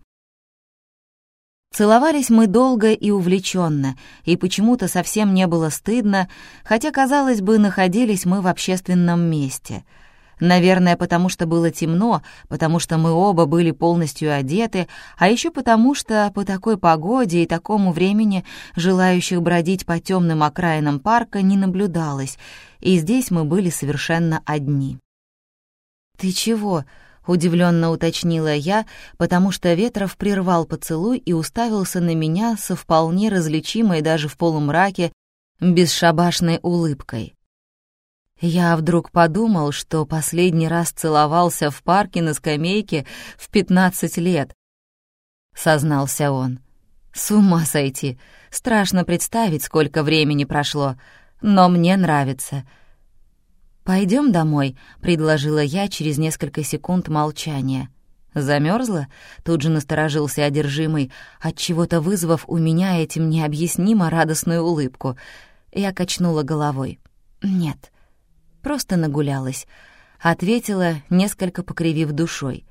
Целовались мы долго и увлеченно, и почему-то совсем не было стыдно, хотя, казалось бы, находились мы в общественном месте — Наверное, потому что было темно, потому что мы оба были полностью одеты, а еще потому что по такой погоде и такому времени желающих бродить по темным окраинам парка не наблюдалось, и здесь мы были совершенно одни. «Ты чего?» —— удивленно уточнила я, потому что Ветров прервал поцелуй и уставился на меня со вполне различимой даже в полумраке бесшабашной улыбкой. Я вдруг подумал, что последний раз целовался в парке на скамейке в пятнадцать лет. Сознался он. С ума сойти. Страшно представить, сколько времени прошло. Но мне нравится. Пойдем домой», — предложила я через несколько секунд молчания. Замерзла? Тут же насторожился одержимый, от чего то вызвав у меня этим необъяснимо радостную улыбку. Я качнула головой. «Нет, просто нагулялась», — ответила, несколько покривив душой.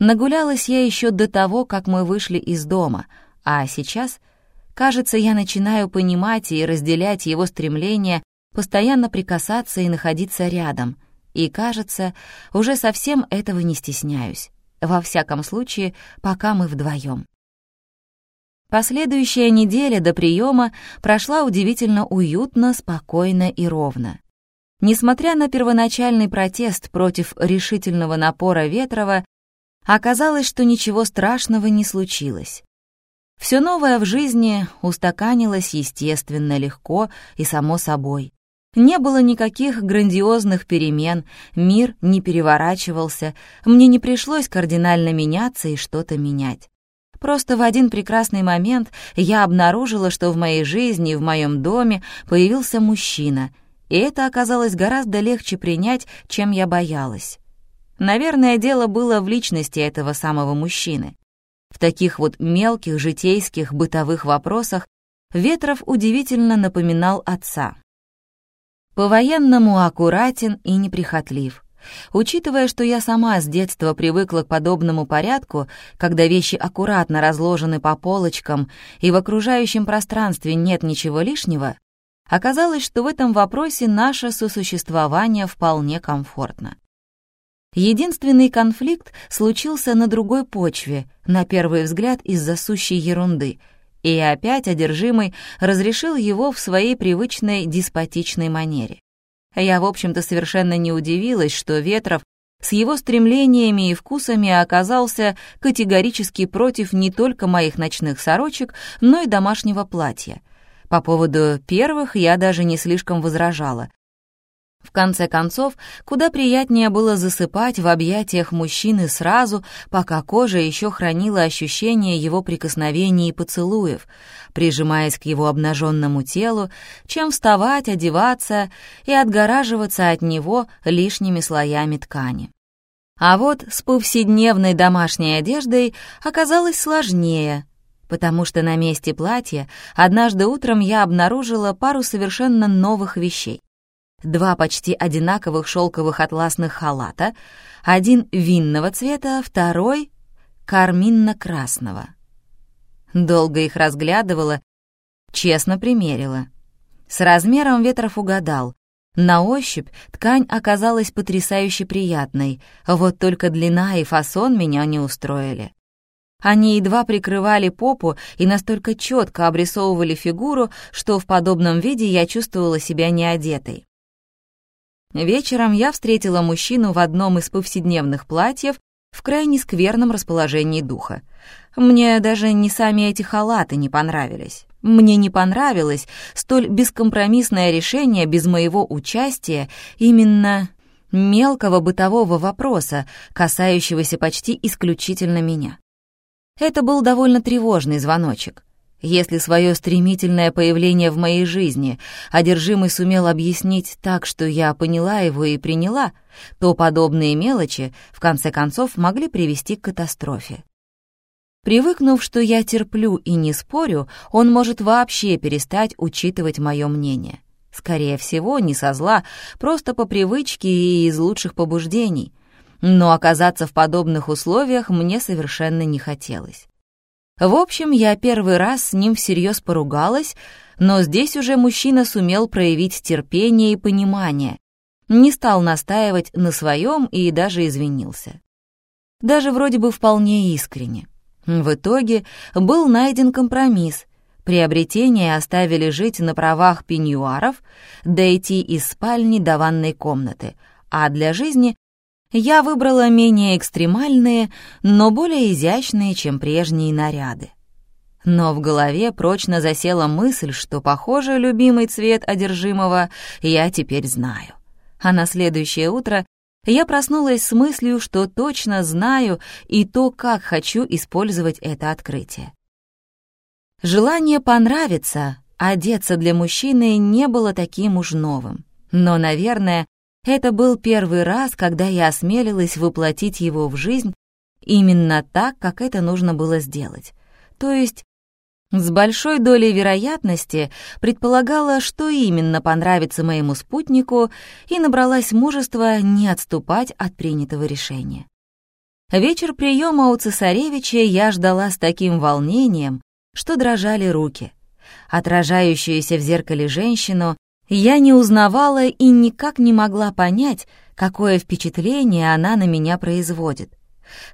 «Нагулялась я еще до того, как мы вышли из дома, а сейчас, кажется, я начинаю понимать и разделять его стремление постоянно прикасаться и находиться рядом, и, кажется, уже совсем этого не стесняюсь, во всяком случае, пока мы вдвоем. Последующая неделя до приема прошла удивительно уютно, спокойно и ровно. Несмотря на первоначальный протест против решительного напора Ветрова, оказалось, что ничего страшного не случилось. Все новое в жизни устаканилось естественно, легко и само собой. Не было никаких грандиозных перемен, мир не переворачивался, мне не пришлось кардинально меняться и что-то менять. Просто в один прекрасный момент я обнаружила, что в моей жизни и в моем доме появился мужчина — и это оказалось гораздо легче принять, чем я боялась. Наверное, дело было в личности этого самого мужчины. В таких вот мелких житейских бытовых вопросах Ветров удивительно напоминал отца. По-военному аккуратен и неприхотлив. Учитывая, что я сама с детства привыкла к подобному порядку, когда вещи аккуратно разложены по полочкам и в окружающем пространстве нет ничего лишнего, Оказалось, что в этом вопросе наше сосуществование вполне комфортно. Единственный конфликт случился на другой почве, на первый взгляд из-за сущей ерунды, и опять одержимый разрешил его в своей привычной деспотичной манере. Я, в общем-то, совершенно не удивилась, что Ветров с его стремлениями и вкусами оказался категорически против не только моих ночных сорочек, но и домашнего платья — по поводу первых я даже не слишком возражала. В конце концов, куда приятнее было засыпать в объятиях мужчины сразу, пока кожа еще хранила ощущение его прикосновений и поцелуев, прижимаясь к его обнаженному телу, чем вставать, одеваться и отгораживаться от него лишними слоями ткани. А вот с повседневной домашней одеждой оказалось сложнее, потому что на месте платья однажды утром я обнаружила пару совершенно новых вещей. Два почти одинаковых шелковых атласных халата, один винного цвета, второй — карминно-красного. Долго их разглядывала, честно примерила. С размером Ветров угадал. На ощупь ткань оказалась потрясающе приятной, вот только длина и фасон меня не устроили. Они едва прикрывали попу и настолько четко обрисовывали фигуру, что в подобном виде я чувствовала себя неодетой. Вечером я встретила мужчину в одном из повседневных платьев в крайне скверном расположении духа. Мне даже не сами эти халаты не понравились. Мне не понравилось столь бескомпромиссное решение без моего участия именно мелкого бытового вопроса, касающегося почти исключительно меня. Это был довольно тревожный звоночек. Если свое стремительное появление в моей жизни одержимый сумел объяснить так, что я поняла его и приняла, то подобные мелочи, в конце концов, могли привести к катастрофе. Привыкнув, что я терплю и не спорю, он может вообще перестать учитывать мое мнение. Скорее всего, не со зла, просто по привычке и из лучших побуждений но оказаться в подобных условиях мне совершенно не хотелось. В общем, я первый раз с ним всерьез поругалась, но здесь уже мужчина сумел проявить терпение и понимание, не стал настаивать на своем и даже извинился. Даже вроде бы вполне искренне. В итоге был найден компромисс. Приобретение оставили жить на правах пеньюаров, дойти из спальни до ванной комнаты, а для жизни я выбрала менее экстремальные, но более изящные, чем прежние наряды. Но в голове прочно засела мысль, что, похоже, любимый цвет одержимого я теперь знаю. А на следующее утро я проснулась с мыслью, что точно знаю и то, как хочу использовать это открытие. Желание понравиться, одеться для мужчины не было таким уж новым. Но, наверное, это был первый раз, когда я осмелилась воплотить его в жизнь именно так, как это нужно было сделать. То есть с большой долей вероятности предполагала, что именно понравится моему спутнику, и набралась мужества не отступать от принятого решения. Вечер приема у цесаревича я ждала с таким волнением, что дрожали руки. Отражающуюся в зеркале женщину я не узнавала и никак не могла понять, какое впечатление она на меня производит.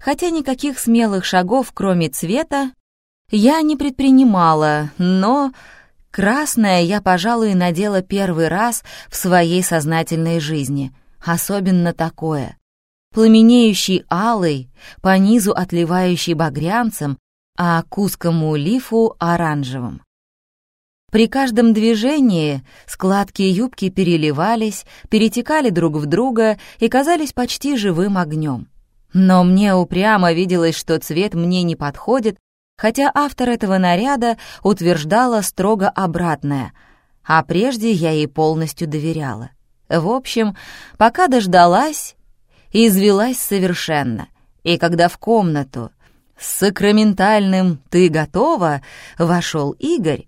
Хотя никаких смелых шагов, кроме цвета, я не предпринимала, но красное я, пожалуй, надела первый раз в своей сознательной жизни, особенно такое. Пламенеющий алый, по низу отливающий багрянцем, а к узкому лифу оранжевым. При каждом движении складки юбки переливались, перетекали друг в друга и казались почти живым огнем. Но мне упрямо виделось, что цвет мне не подходит, хотя автор этого наряда утверждала строго обратное, а прежде я ей полностью доверяла. В общем, пока дождалась, извелась совершенно, и когда в комнату с сакраментальным «ты готова» вошел Игорь,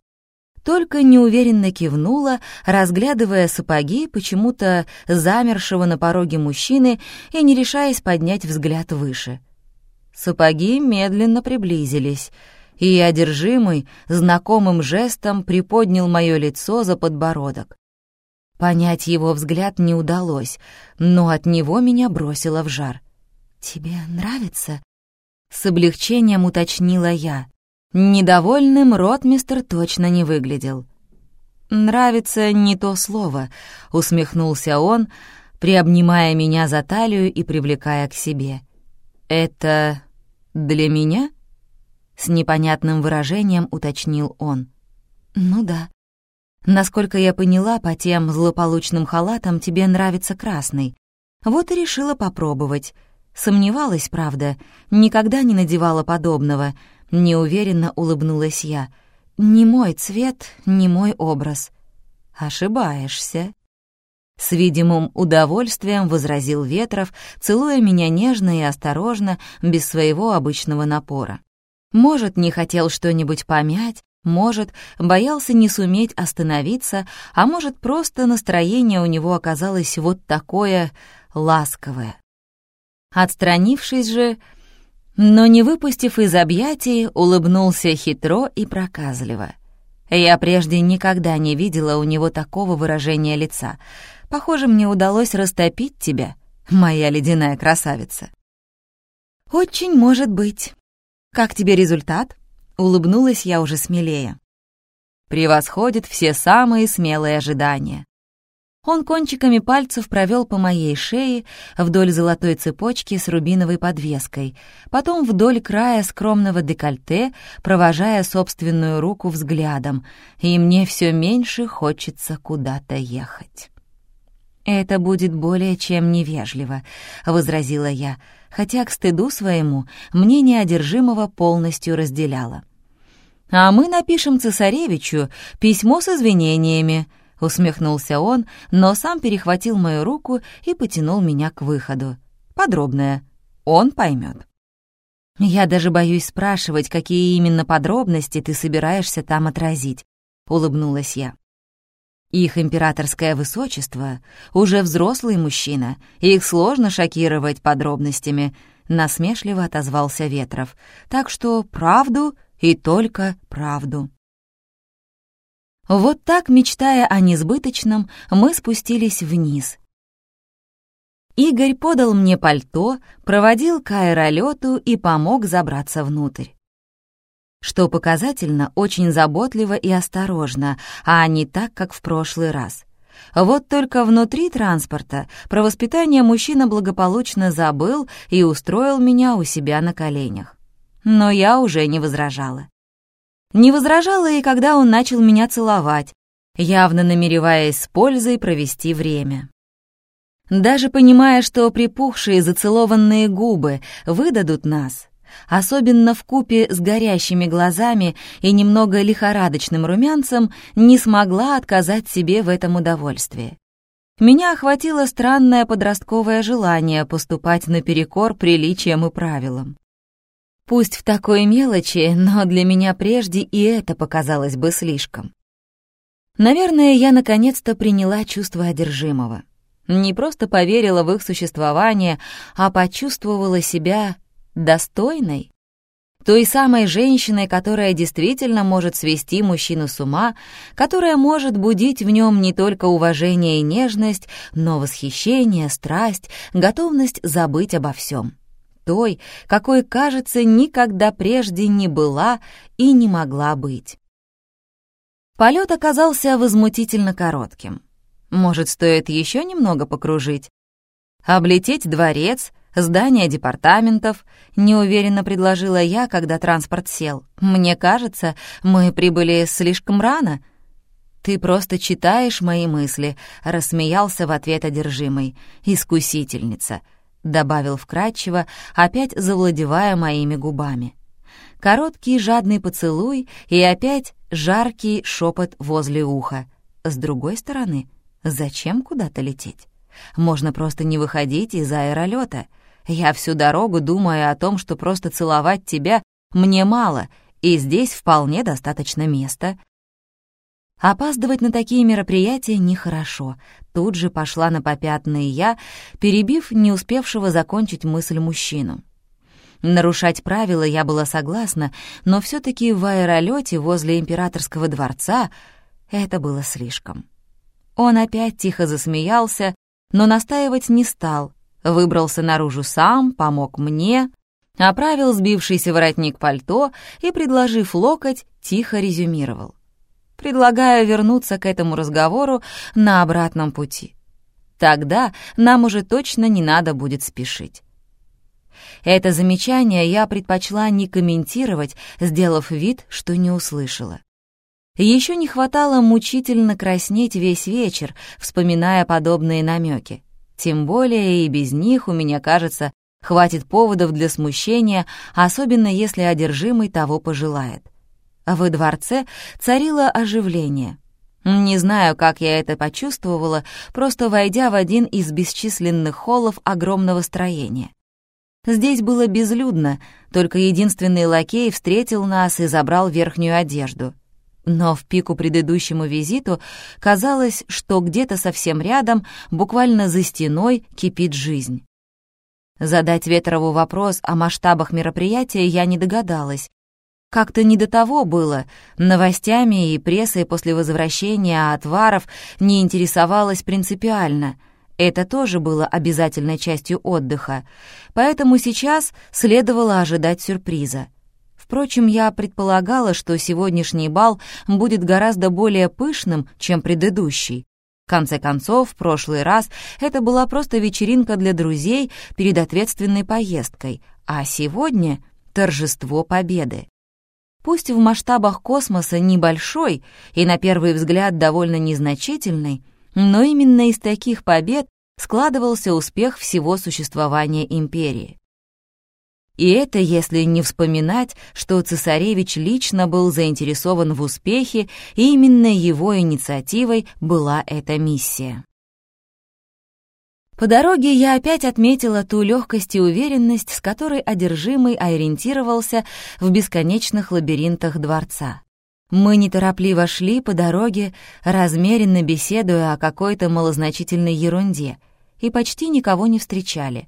только неуверенно кивнула, разглядывая сапоги почему-то замершего на пороге мужчины и не решаясь поднять взгляд выше. Сапоги медленно приблизились, и одержимый знакомым жестом приподнял мое лицо за подбородок. Понять его взгляд не удалось, но от него меня бросило в жар. «Тебе нравится?» С облегчением уточнила я. Недовольным ротмистр точно не выглядел. «Нравится не то слово», — усмехнулся он, приобнимая меня за талию и привлекая к себе. «Это «Для меня?» — с непонятным выражением уточнил он. «Ну да. Насколько я поняла, по тем злополучным халатам тебе нравится красный. Вот и решила попробовать. Сомневалась, правда, никогда не надевала подобного. Неуверенно улыбнулась я. Не мой цвет, не мой образ. Ошибаешься. С видимым удовольствием возразил Ветров, целуя меня нежно и осторожно, без своего обычного напора. Может, не хотел что-нибудь помять, может, боялся не суметь остановиться, а может, просто настроение у него оказалось вот такое ласковое. Отстранившись же, но не выпустив из объятий, улыбнулся хитро и проказливо. Я прежде никогда не видела у него такого выражения лица — Похоже, мне удалось растопить тебя, моя ледяная красавица». «Очень может быть. Как тебе результат?» Улыбнулась я уже смелее. «Превосходит все самые смелые ожидания». Он кончиками пальцев провел по моей шее вдоль золотой цепочки с рубиновой подвеской, потом вдоль края скромного декольте, провожая собственную руку взглядом, и мне все меньше хочется куда-то ехать. «Это будет более чем невежливо», — возразила я, хотя к стыду своему мнение одержимого полностью разделяла. «А мы напишем цесаревичу письмо с извинениями», — усмехнулся он, но сам перехватил мою руку и потянул меня к выходу. «Подробное. Он поймет». «Я даже боюсь спрашивать, какие именно подробности ты собираешься там отразить», — улыбнулась я. Их императорское высочество уже взрослый мужчина, и их сложно шокировать подробностями, насмешливо отозвался Ветров. Так что правду и только правду. Вот так, мечтая о несбыточном, мы спустились вниз. Игорь подал мне пальто, проводил к аэролету и помог забраться внутрь что показательно очень заботливо и осторожно, а не так, как в прошлый раз. Вот только внутри транспорта про воспитание мужчина благополучно забыл и устроил меня у себя на коленях. Но я уже не возражала. Не возражала и когда он начал меня целовать, явно намереваясь с пользой провести время. Даже понимая, что припухшие зацелованные губы выдадут нас, особенно в купе с горящими глазами и немного лихорадочным румянцем, не смогла отказать себе в этом удовольствии. Меня охватило странное подростковое желание поступать наперекор приличиям и правилам. Пусть в такой мелочи, но для меня прежде и это показалось бы слишком. Наверное, я наконец-то приняла чувство одержимого. Не просто поверила в их существование, а почувствовала себя достойной. Той самой женщиной, которая действительно может свести мужчину с ума, которая может будить в нем не только уважение и нежность, но восхищение, страсть, готовность забыть обо всем. Той, какой, кажется, никогда прежде не была и не могла быть. Полет оказался возмутительно коротким. Может, стоит еще немного покружить? Облететь дворец, здание департаментов, неуверенно предложила я, когда транспорт сел. Мне кажется, мы прибыли слишком рано. Ты просто читаешь мои мысли, рассмеялся в ответ одержимый. Искусительница, добавил вкратчиво, опять завладевая моими губами. Короткий жадный поцелуй и опять жаркий шепот возле уха. С другой стороны, зачем куда-то лететь? Можно просто не выходить из аэролета. Я всю дорогу думаю о том, что просто целовать тебя мне мало, и здесь вполне достаточно места. Опаздывать на такие мероприятия нехорошо. Тут же пошла на попятные я, перебив не успевшего закончить мысль мужчину. Нарушать правила я была согласна, но все таки в аэролете возле императорского дворца это было слишком. Он опять тихо засмеялся, но настаивать не стал, выбрался наружу сам, помог мне, оправил сбившийся воротник пальто и, предложив локоть, тихо резюмировал. Предлагаю вернуться к этому разговору на обратном пути. Тогда нам уже точно не надо будет спешить. Это замечание я предпочла не комментировать, сделав вид, что не услышала. Еще не хватало мучительно краснеть весь вечер, вспоминая подобные намеки. Тем более и без них у меня, кажется, хватит поводов для смущения, особенно если одержимый того пожелает. А во дворце царило оживление. Не знаю, как я это почувствовала, просто войдя в один из бесчисленных холлов огромного строения. Здесь было безлюдно, только единственный лакей встретил нас и забрал верхнюю одежду. Но в пику предыдущему визиту казалось, что где-то совсем рядом, буквально за стеной, кипит жизнь. Задать Ветрову вопрос о масштабах мероприятия я не догадалась. Как-то не до того было. Новостями и прессой после возвращения от Варов не интересовалась принципиально — это тоже было обязательной частью отдыха, поэтому сейчас следовало ожидать сюрприза. Впрочем, я предполагала, что сегодняшний бал будет гораздо более пышным, чем предыдущий. В конце концов, в прошлый раз это была просто вечеринка для друзей перед ответственной поездкой, а сегодня — торжество победы. Пусть в масштабах космоса небольшой и на первый взгляд довольно незначительный, но именно из таких побед складывался успех всего существования империи. И это если не вспоминать, что цесаревич лично был заинтересован в успехе, и именно его инициативой была эта миссия. По дороге я опять отметила ту легкость и уверенность, с которой одержимый ориентировался в бесконечных лабиринтах дворца. Мы неторопливо шли по дороге, размеренно беседуя о какой-то малозначительной ерунде, и почти никого не встречали.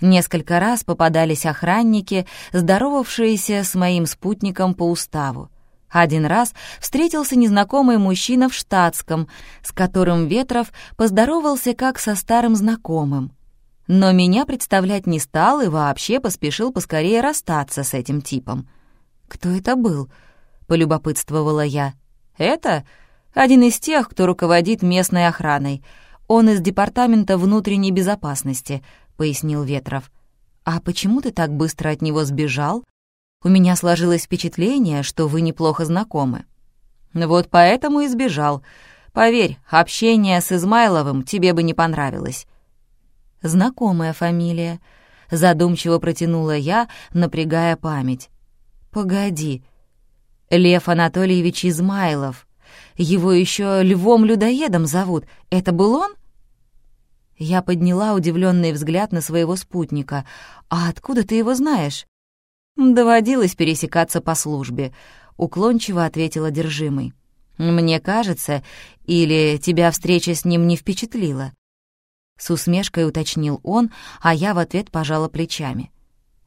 Несколько раз попадались охранники, здоровавшиеся с моим спутником по уставу. Один раз встретился незнакомый мужчина в штатском, с которым Ветров поздоровался как со старым знакомым. Но меня представлять не стал и вообще поспешил поскорее расстаться с этим типом. «Кто это был?» полюбопытствовала я. «Это? Один из тех, кто руководит местной охраной. Он из Департамента внутренней безопасности», — пояснил Ветров. «А почему ты так быстро от него сбежал? У меня сложилось впечатление, что вы неплохо знакомы». «Вот поэтому и сбежал. Поверь, общение с Измайловым тебе бы не понравилось». «Знакомая фамилия», — задумчиво протянула я, напрягая память. «Погоди. Лев Анатольевич Измайлов. Его еще Львом-людоедом зовут. Это был он?» Я подняла удивленный взгляд на своего спутника. «А откуда ты его знаешь?» «Доводилось пересекаться по службе», — уклончиво ответил одержимый. «Мне кажется, или тебя встреча с ним не впечатлила?» С усмешкой уточнил он, а я в ответ пожала плечами.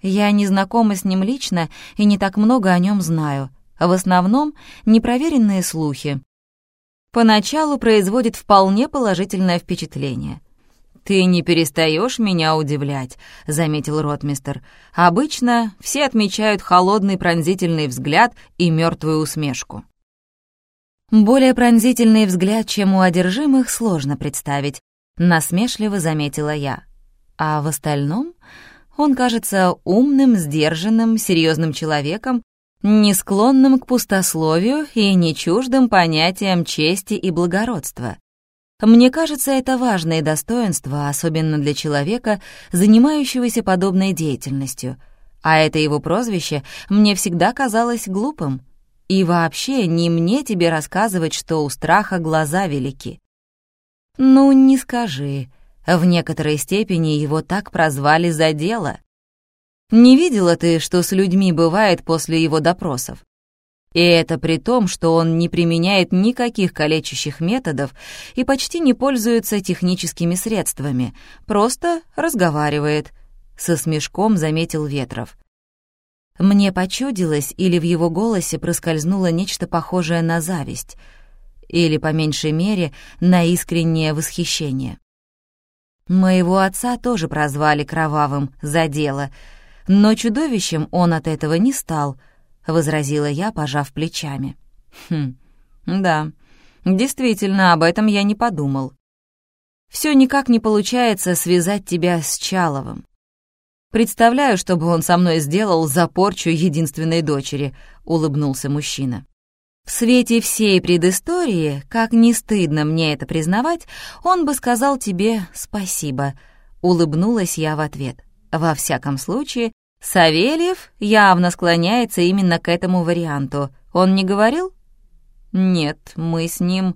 «Я не знакома с ним лично и не так много о нем знаю. В основном непроверенные слухи. Поначалу производит вполне положительное впечатление». «Ты не перестаешь меня удивлять», — заметил ротмистер. «Обычно все отмечают холодный пронзительный взгляд и мертвую усмешку». Более пронзительный взгляд, чем у одержимых, сложно представить, насмешливо заметила я. А в остальном он кажется умным, сдержанным, серьезным человеком, не склонным к пустословию и не чуждым понятиям чести и благородства. Мне кажется, это важное достоинство, особенно для человека, занимающегося подобной деятельностью. А это его прозвище мне всегда казалось глупым. И вообще, не мне тебе рассказывать, что у страха глаза велики. Ну, не скажи. В некоторой степени его так прозвали за дело. Не видела ты, что с людьми бывает после его допросов? И это при том, что он не применяет никаких калечащих методов и почти не пользуется техническими средствами, просто разговаривает. Со смешком заметил Ветров. Мне почудилось, или в его голосе проскользнуло нечто похожее на зависть, или, по меньшей мере, на искреннее восхищение. Моего отца тоже прозвали кровавым за дело, но чудовищем он от этого не стал —— возразила я, пожав плечами. «Хм, да, действительно, об этом я не подумал. Все никак не получается связать тебя с Чаловым. Представляю, что бы он со мной сделал за порчу единственной дочери», — улыбнулся мужчина. В свете всей предыстории, как не стыдно мне это признавать, он бы сказал тебе спасибо, улыбнулась я в ответ. Во всяком случае, Савельев явно склоняется именно к этому варианту. Он не говорил? Нет, мы с ним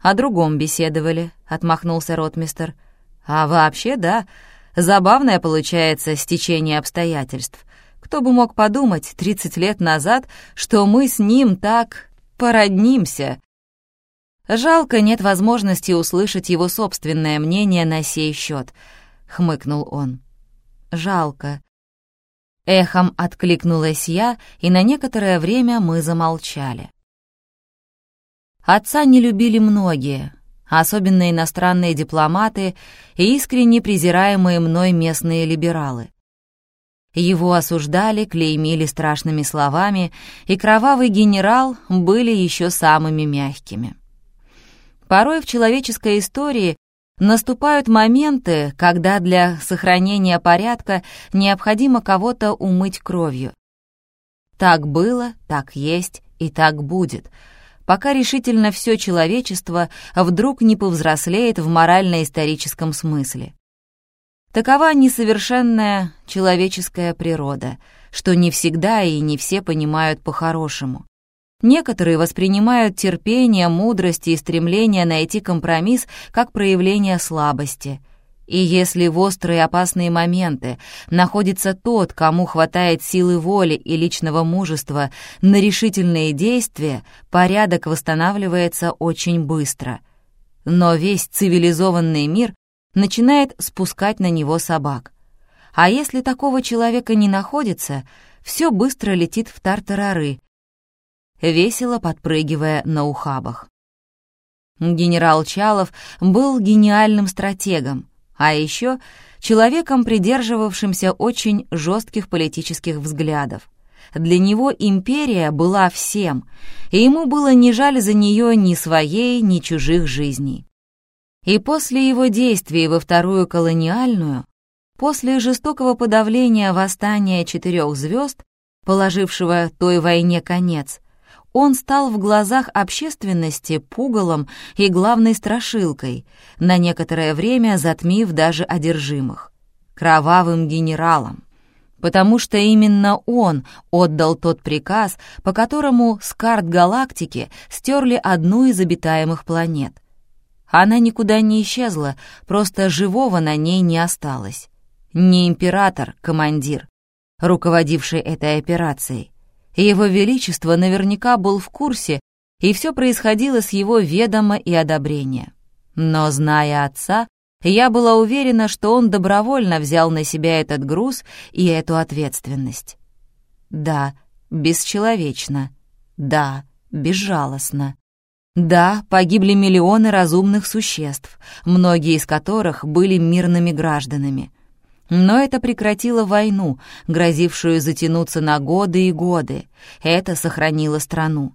о другом беседовали, отмахнулся ротмистер. А вообще, да, забавное получается стечение обстоятельств. Кто бы мог подумать 30 лет назад, что мы с ним так породнимся. Жалко, нет возможности услышать его собственное мнение на сей счет, хмыкнул он. Жалко, Эхом откликнулась я, и на некоторое время мы замолчали. Отца не любили многие, особенно иностранные дипломаты и искренне презираемые мной местные либералы. Его осуждали, клеймили страшными словами, и кровавый генерал были еще самыми мягкими. Порой в человеческой истории Наступают моменты, когда для сохранения порядка необходимо кого-то умыть кровью. Так было, так есть и так будет, пока решительно все человечество вдруг не повзрослеет в морально-историческом смысле. Такова несовершенная человеческая природа, что не всегда и не все понимают по-хорошему. Некоторые воспринимают терпение, мудрость и стремление найти компромисс как проявление слабости. И если в острые опасные моменты находится тот, кому хватает силы воли и личного мужества на решительные действия, порядок восстанавливается очень быстро. Но весь цивилизованный мир начинает спускать на него собак. А если такого человека не находится, все быстро летит в тартарары, весело подпрыгивая на ухабах. Генерал Чалов был гениальным стратегом, а еще человеком, придерживавшимся очень жестких политических взглядов. для него империя была всем, и ему было не жаль за нее ни своей, ни чужих жизней. И после его действий во вторую колониальную, после жестокого подавления восстания четырех звезд, положившего той войне конец, он стал в глазах общественности пугалом и главной страшилкой, на некоторое время затмив даже одержимых, кровавым генералом, потому что именно он отдал тот приказ, по которому с карт галактики стерли одну из обитаемых планет. Она никуда не исчезла, просто живого на ней не осталось. Не император, командир, руководивший этой операцией. Его Величество наверняка был в курсе, и все происходило с его ведома и одобрения. Но, зная отца, я была уверена, что он добровольно взял на себя этот груз и эту ответственность. Да, бесчеловечно. Да, безжалостно. Да, погибли миллионы разумных существ, многие из которых были мирными гражданами. Но это прекратило войну, грозившую затянуться на годы и годы. Это сохранило страну.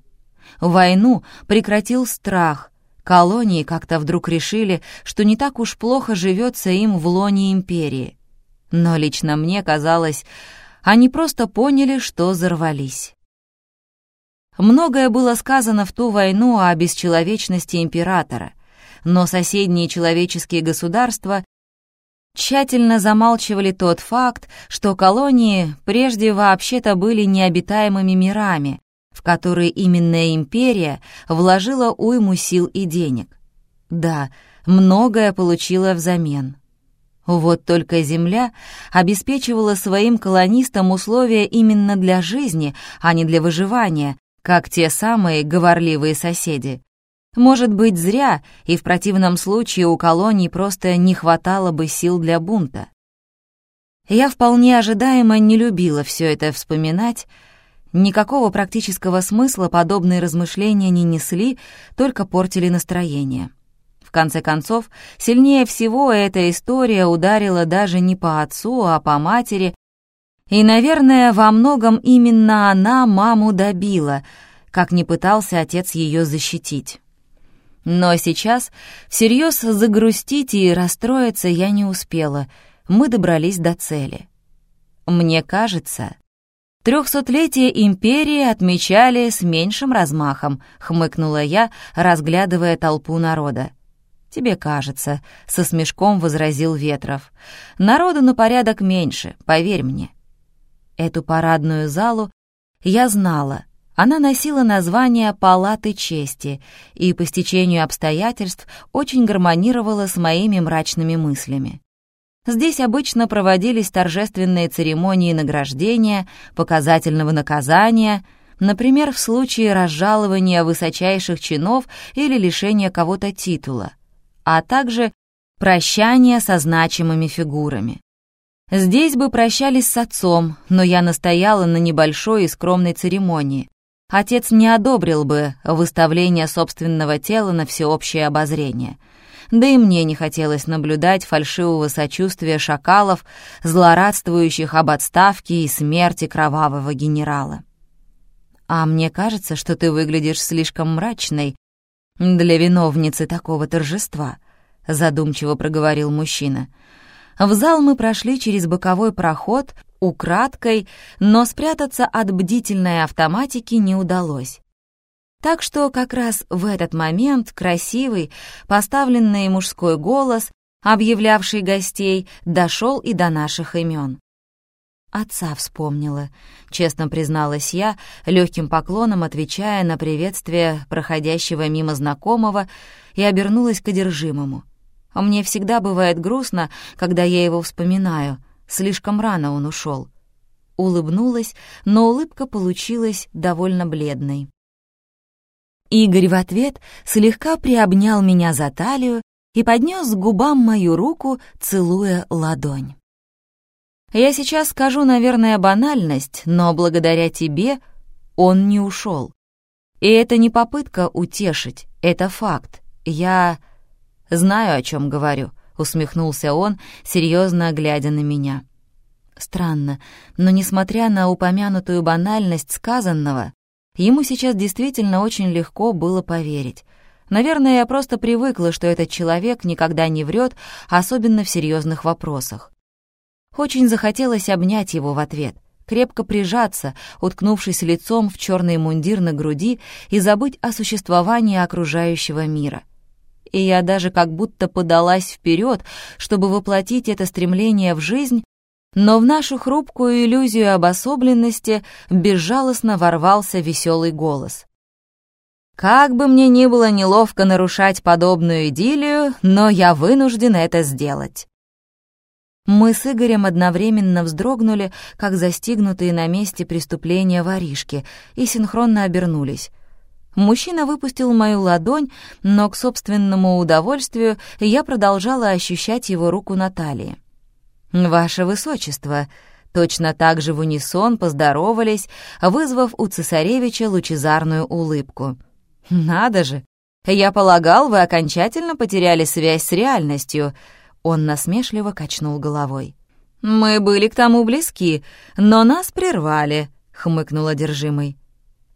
Войну прекратил страх. Колонии как-то вдруг решили, что не так уж плохо живется им в лоне империи. Но лично мне казалось, они просто поняли, что взорвались. Многое было сказано в ту войну о бесчеловечности императора, но соседние человеческие государства тщательно замалчивали тот факт, что колонии прежде вообще-то были необитаемыми мирами, в которые именно империя вложила уйму сил и денег. Да, многое получила взамен. Вот только Земля обеспечивала своим колонистам условия именно для жизни, а не для выживания, как те самые говорливые соседи. Может быть, зря, и в противном случае у колоний просто не хватало бы сил для бунта. Я вполне ожидаемо не любила все это вспоминать, никакого практического смысла подобные размышления не несли, только портили настроение. В конце концов, сильнее всего эта история ударила даже не по отцу, а по матери, и, наверное, во многом именно она маму добила, как не пытался отец ее защитить. Но сейчас всерьез загрустить и расстроиться я не успела. Мы добрались до цели. Мне кажется, трехсотлетие империи отмечали с меньшим размахом, хмыкнула я, разглядывая толпу народа. «Тебе кажется», — со смешком возразил Ветров. «Народу на порядок меньше, поверь мне». Эту парадную залу я знала. Она носила название «Палаты чести» и по стечению обстоятельств очень гармонировала с моими мрачными мыслями. Здесь обычно проводились торжественные церемонии награждения, показательного наказания, например, в случае разжалования высочайших чинов или лишения кого-то титула, а также прощания со значимыми фигурами. Здесь бы прощались с отцом, но я настояла на небольшой и скромной церемонии. Отец не одобрил бы выставление собственного тела на всеобщее обозрение. Да и мне не хотелось наблюдать фальшивого сочувствия шакалов, злорадствующих об отставке и смерти кровавого генерала. «А мне кажется, что ты выглядишь слишком мрачной для виновницы такого торжества», — задумчиво проговорил мужчина — в зал мы прошли через боковой проход, украдкой, но спрятаться от бдительной автоматики не удалось. Так что как раз в этот момент красивый, поставленный мужской голос, объявлявший гостей, дошел и до наших имен. Отца вспомнила, честно призналась я, легким поклоном отвечая на приветствие проходящего мимо знакомого и обернулась к одержимому. Мне всегда бывает грустно, когда я его вспоминаю. Слишком рано он ушел. Улыбнулась, но улыбка получилась довольно бледной. Игорь в ответ слегка приобнял меня за талию и поднес к губам мою руку, целуя ладонь. Я сейчас скажу, наверное, банальность, но благодаря тебе он не ушел. И это не попытка утешить, это факт. Я... «Знаю, о чем говорю», — усмехнулся он, серьезно глядя на меня. Странно, но несмотря на упомянутую банальность сказанного, ему сейчас действительно очень легко было поверить. Наверное, я просто привыкла, что этот человек никогда не врет, особенно в серьезных вопросах. Очень захотелось обнять его в ответ, крепко прижаться, уткнувшись лицом в черный мундир на груди и забыть о существовании окружающего мира. И я даже как будто подалась вперед, чтобы воплотить это стремление в жизнь, но в нашу хрупкую иллюзию обособленности безжалостно ворвался веселый голос. Как бы мне ни было неловко нарушать подобную идиллию, но я вынужден это сделать. Мы с Игорем одновременно вздрогнули, как застигнутые на месте преступления воришки, и синхронно обернулись. Мужчина выпустил мою ладонь, но к собственному удовольствию я продолжала ощущать его руку на талии. «Ваше Высочество», точно так же в унисон поздоровались, вызвав у цесаревича лучезарную улыбку — «Надо же! Я полагал, вы окончательно потеряли связь с реальностью», — он насмешливо качнул головой. «Мы были к тому близки, но нас прервали», — хмыкнул одержимый.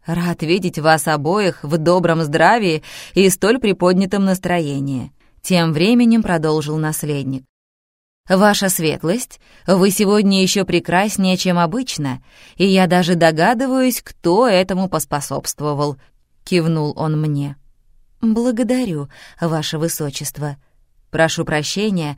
«Рад видеть вас обоих в добром здравии и столь приподнятом настроении», — тем временем продолжил наследник. «Ваша светлость, вы сегодня еще прекраснее, чем обычно, и я даже догадываюсь, кто этому поспособствовал», — кивнул он мне. «Благодарю, ваше высочество. Прошу прощения,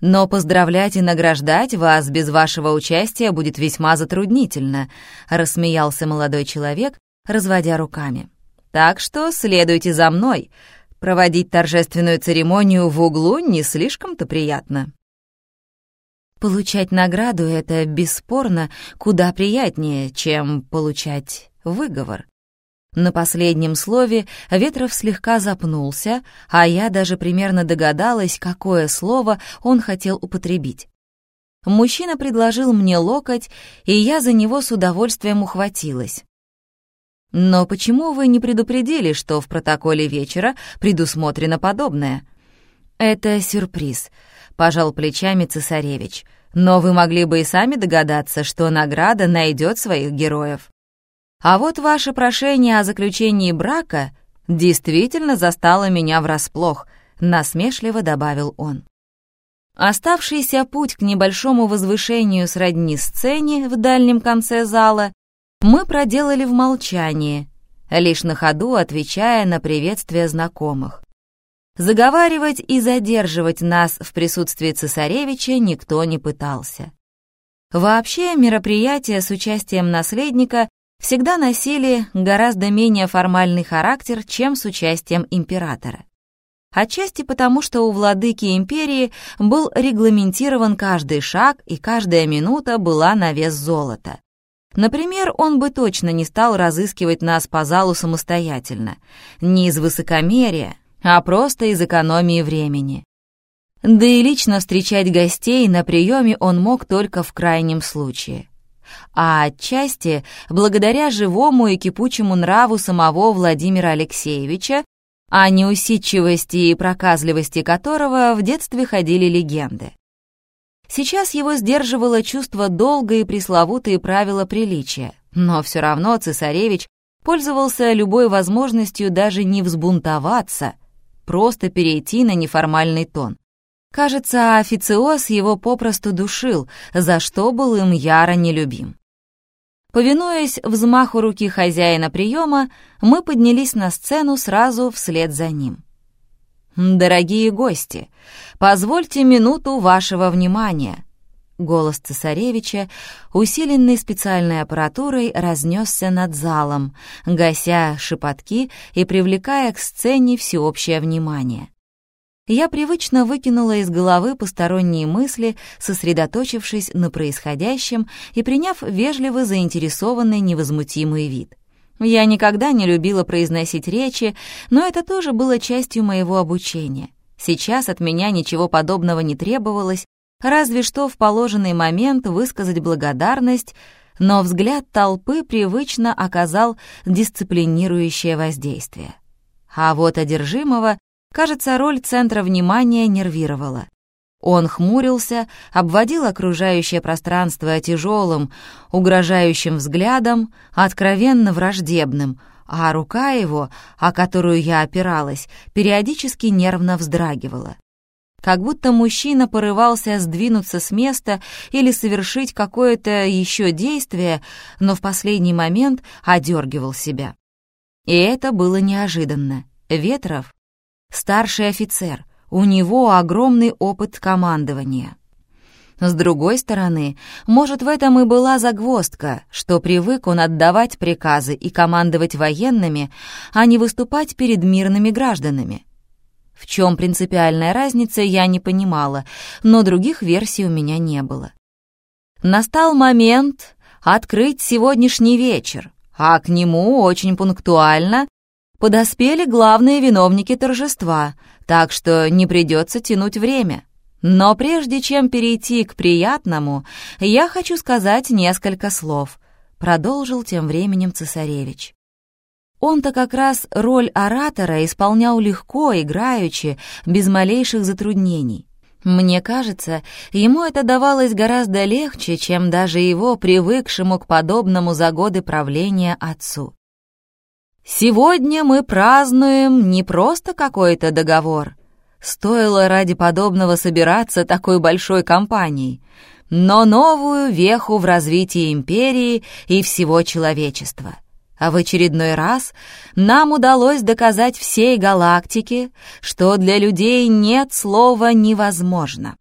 но поздравлять и награждать вас без вашего участия будет весьма затруднительно», — рассмеялся молодой человек, разводя руками. «Так что следуйте за мной. Проводить торжественную церемонию в углу не слишком-то приятно». Получать награду — это, бесспорно, куда приятнее, чем получать выговор. На последнем слове Ветров слегка запнулся, а я даже примерно догадалась, какое слово он хотел употребить. Мужчина предложил мне локоть, и я за него с удовольствием ухватилась. «Но почему вы не предупредили, что в протоколе вечера предусмотрено подобное?» «Это сюрприз», — пожал плечами цесаревич. «Но вы могли бы и сами догадаться, что награда найдет своих героев». А вот ваше прошение о заключении брака действительно застало меня врасплох», — насмешливо добавил он. Оставшийся путь к небольшому возвышению сродни сцене в дальнем конце зала мы проделали в молчании, лишь на ходу отвечая на приветствия знакомых. Заговаривать и задерживать нас в присутствии цесаревича никто не пытался. Вообще, мероприятия с участием наследника всегда носили гораздо менее формальный характер, чем с участием императора. Отчасти потому, что у владыки империи был регламентирован каждый шаг и каждая минута была на вес золота. Например, он бы точно не стал разыскивать нас по залу самостоятельно, не из высокомерия, а просто из экономии времени. Да и лично встречать гостей на приеме он мог только в крайнем случае а отчасти благодаря живому и кипучему нраву самого Владимира Алексеевича, о неусидчивости и проказливости которого в детстве ходили легенды. Сейчас его сдерживало чувство долга и пресловутые правила приличия, но все равно цесаревич пользовался любой возможностью даже не взбунтоваться, просто перейти на неформальный тон. Кажется, официоз его попросту душил, за что был им яро нелюбим. Повинуясь взмаху руки хозяина приема, мы поднялись на сцену сразу вслед за ним. «Дорогие гости, позвольте минуту вашего внимания», Голос цесаревича, усиленный специальной аппаратурой, разнесся над залом, гася шепотки и привлекая к сцене всеобщее внимание я привычно выкинула из головы посторонние мысли, сосредоточившись на происходящем и приняв вежливо заинтересованный невозмутимый вид. Я никогда не любила произносить речи, но это тоже было частью моего обучения. Сейчас от меня ничего подобного не требовалось, разве что в положенный момент высказать благодарность, но взгляд толпы привычно оказал дисциплинирующее воздействие. А вот одержимого Кажется, роль центра внимания нервировала. Он хмурился, обводил окружающее пространство тяжелым, угрожающим взглядом, откровенно враждебным, а рука его, о которую я опиралась, периодически нервно вздрагивала. Как будто мужчина порывался сдвинуться с места или совершить какое-то еще действие, но в последний момент одергивал себя. И это было неожиданно. Ветров — старший офицер, у него огромный опыт командования. С другой стороны, может, в этом и была загвоздка, что привык он отдавать приказы и командовать военными, а не выступать перед мирными гражданами. В чем принципиальная разница, я не понимала, но других версий у меня не было. Настал момент открыть сегодняшний вечер, а к нему очень пунктуально подоспели главные виновники торжества, так что не придется тянуть время. Но прежде чем перейти к приятному, я хочу сказать несколько слов», — продолжил тем временем цесаревич. Он-то как раз роль оратора исполнял легко, играючи, без малейших затруднений. Мне кажется, ему это давалось гораздо легче, чем даже его привыкшему к подобному за годы правления отцу. Сегодня мы празднуем не просто какой-то договор. Стоило ради подобного собираться такой большой компанией, но новую веху в развитии империи и всего человечества. А в очередной раз нам удалось доказать всей галактике, что для людей нет слова «невозможно».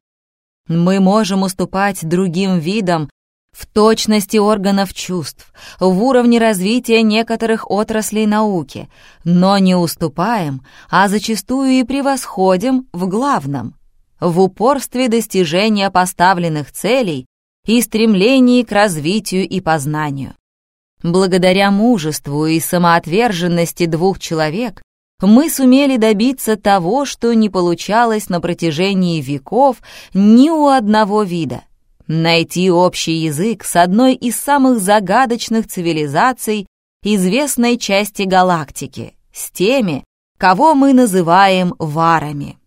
Мы можем уступать другим видам в точности органов чувств, в уровне развития некоторых отраслей науки, но не уступаем, а зачастую и превосходим в главном — в упорстве достижения поставленных целей и стремлении к развитию и познанию. Благодаря мужеству и самоотверженности двух человек мы сумели добиться того, что не получалось на протяжении веков ни у одного вида найти общий язык с одной из самых загадочных цивилизаций известной части галактики, с теми, кого мы называем варами.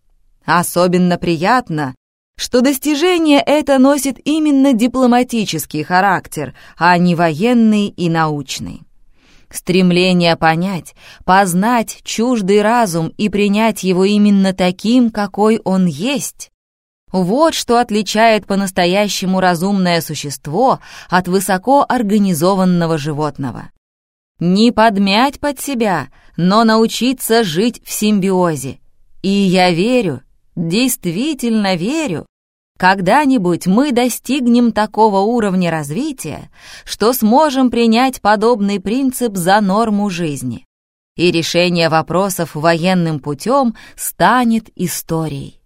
Особенно приятно, что достижение это носит именно дипломатический характер, а не военный и научный. Стремление понять, познать чуждый разум и принять его именно таким, какой он есть, вот что отличает по-настоящему разумное существо от высокоорганизованного животного. Не подмять под себя, но научиться жить в симбиозе. И я верю, действительно верю, когда-нибудь мы достигнем такого уровня развития, что сможем принять подобный принцип за норму жизни. И решение вопросов военным путем станет историей.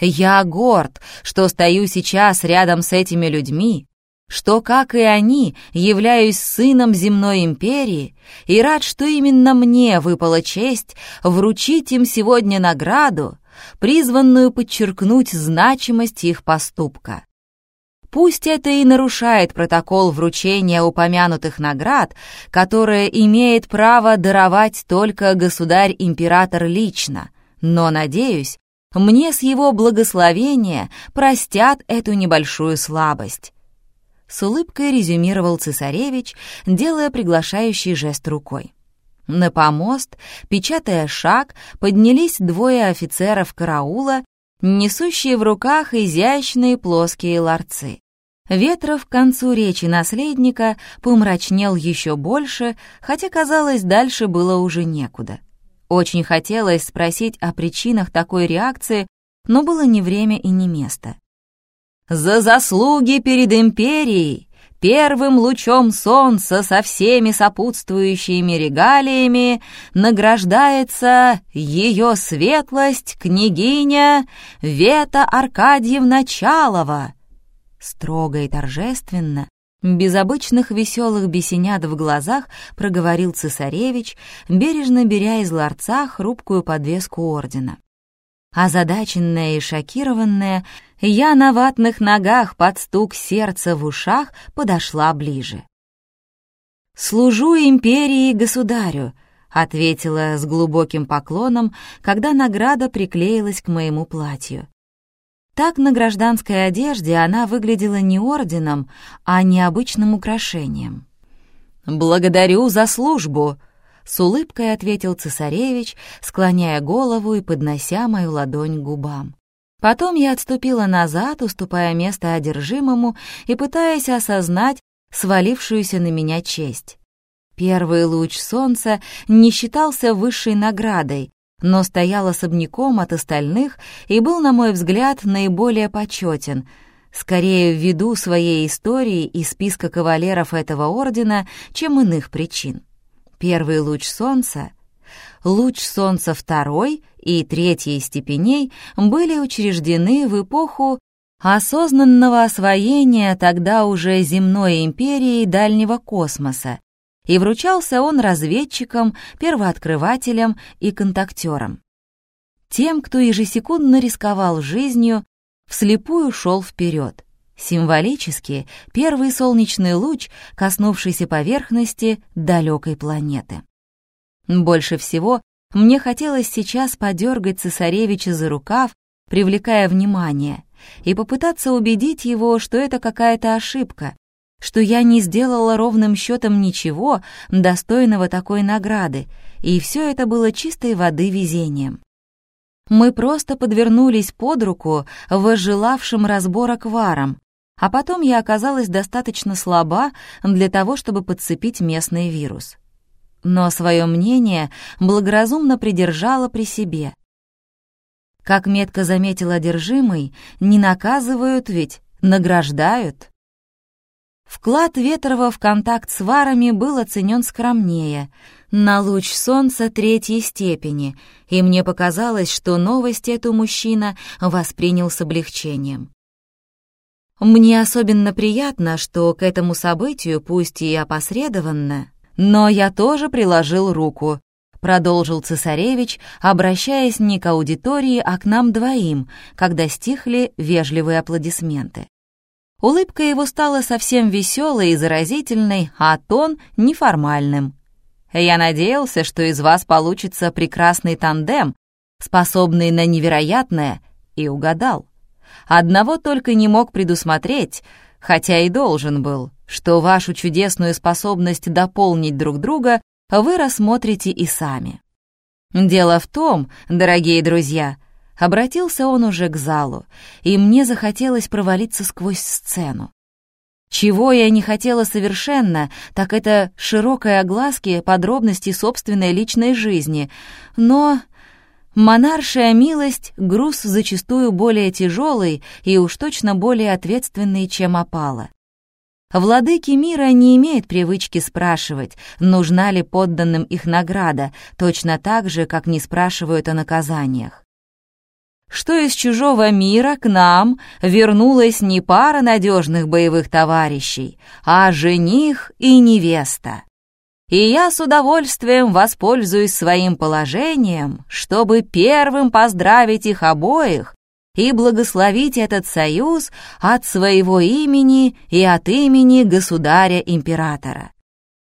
Я горд, что стою сейчас рядом с этими людьми, что, как и они, являюсь сыном земной империи, и рад, что именно мне выпала честь вручить им сегодня награду, призванную подчеркнуть значимость их поступка. Пусть это и нарушает протокол вручения упомянутых наград, которое имеет право даровать только государь-император лично, но, надеюсь, мне с его благословения простят эту небольшую слабость». С улыбкой резюмировал цесаревич, делая приглашающий жест рукой. На помост, печатая шаг, поднялись двое офицеров караула, несущие в руках изящные плоские ларцы. Ветров к концу речи наследника помрачнел еще больше, хотя, казалось, дальше было уже некуда. Очень хотелось спросить о причинах такой реакции, но было не время и не место. «За заслуги перед империей, первым лучом солнца со всеми сопутствующими регалиями награждается ее светлость княгиня Вета Аркадьевна Чалова». Строго и торжественно без обычных веселых бесенят в глазах проговорил цесаревич, бережно беря из ларца хрупкую подвеску ордена. Озадаченная и шокированная, я на ватных ногах под стук сердца в ушах подошла ближе. «Служу империи и государю», — ответила с глубоким поклоном, когда награда приклеилась к моему платью. Так на гражданской одежде она выглядела не орденом, а необычным украшением. «Благодарю за службу», — с улыбкой ответил цесаревич, склоняя голову и поднося мою ладонь к губам. Потом я отступила назад, уступая место одержимому и пытаясь осознать свалившуюся на меня честь. Первый луч солнца не считался высшей наградой, но стоял особняком от остальных и был, на мой взгляд, наиболее почетен, скорее ввиду своей истории и списка кавалеров этого ордена, чем иных причин. Первый луч солнца, луч солнца второй и третьей степеней были учреждены в эпоху осознанного освоения тогда уже земной империей дальнего космоса, и вручался он разведчикам, первооткрывателям и контактерам. Тем, кто ежесекундно рисковал жизнью, вслепую шел вперед. Символически первый солнечный луч, коснувшийся поверхности далекой планеты. Больше всего мне хотелось сейчас подергать цесаревича за рукав, привлекая внимание, и попытаться убедить его, что это какая-то ошибка, что я не сделала ровным счетом ничего достойного такой награды, и все это было чистой воды везением. Мы просто подвернулись под руку возжелавшим разбора кварам, а потом я оказалась достаточно слаба для того, чтобы подцепить местный вирус. Но свое мнение благоразумно придержала при себе. Как метко заметил одержимый, не наказывают ведь, награждают. Вклад Ветрова в контакт с варами был оценен скромнее, на луч солнца третьей степени, и мне показалось, что новость эту мужчина воспринял с облегчением. Мне особенно приятно, что к этому событию, пусть и опосредованно, но я тоже приложил руку, продолжил цесаревич, обращаясь не к аудитории, а к нам двоим, когда стихли вежливые аплодисменты. Улыбка его стала совсем веселой и заразительной, а тон — неформальным. «Я надеялся, что из вас получится прекрасный тандем, способный на невероятное, и угадал. Одного только не мог предусмотреть, хотя и должен был, что вашу чудесную способность дополнить друг друга вы рассмотрите и сами. Дело в том, дорогие друзья, — Обратился он уже к залу, и мне захотелось провалиться сквозь сцену. Чего я не хотела совершенно, так это широкой огласки подробностей собственной личной жизни, но монаршая милость — груз зачастую более тяжелый и уж точно более ответственный, чем опала. Владыки мира не имеют привычки спрашивать, нужна ли подданным их награда, точно так же, как не спрашивают о наказаниях что из чужого мира к нам вернулась не пара надежных боевых товарищей, а жених и невеста. И я с удовольствием воспользуюсь своим положением, чтобы первым поздравить их обоих и благословить этот союз от своего имени и от имени государя-императора.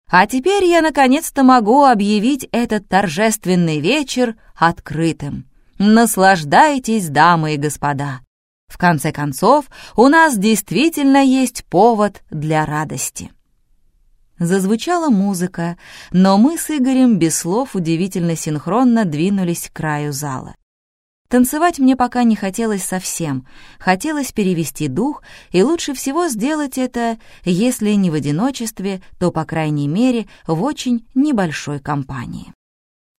А теперь я наконец-то могу объявить этот торжественный вечер открытым. Наслаждайтесь, дамы и господа. В конце концов, у нас действительно есть повод для радости. Зазвучала музыка, но мы с Игорем без слов удивительно синхронно двинулись к краю зала. Танцевать мне пока не хотелось совсем, хотелось перевести дух, и лучше всего сделать это, если не в одиночестве, то, по крайней мере, в очень небольшой компании.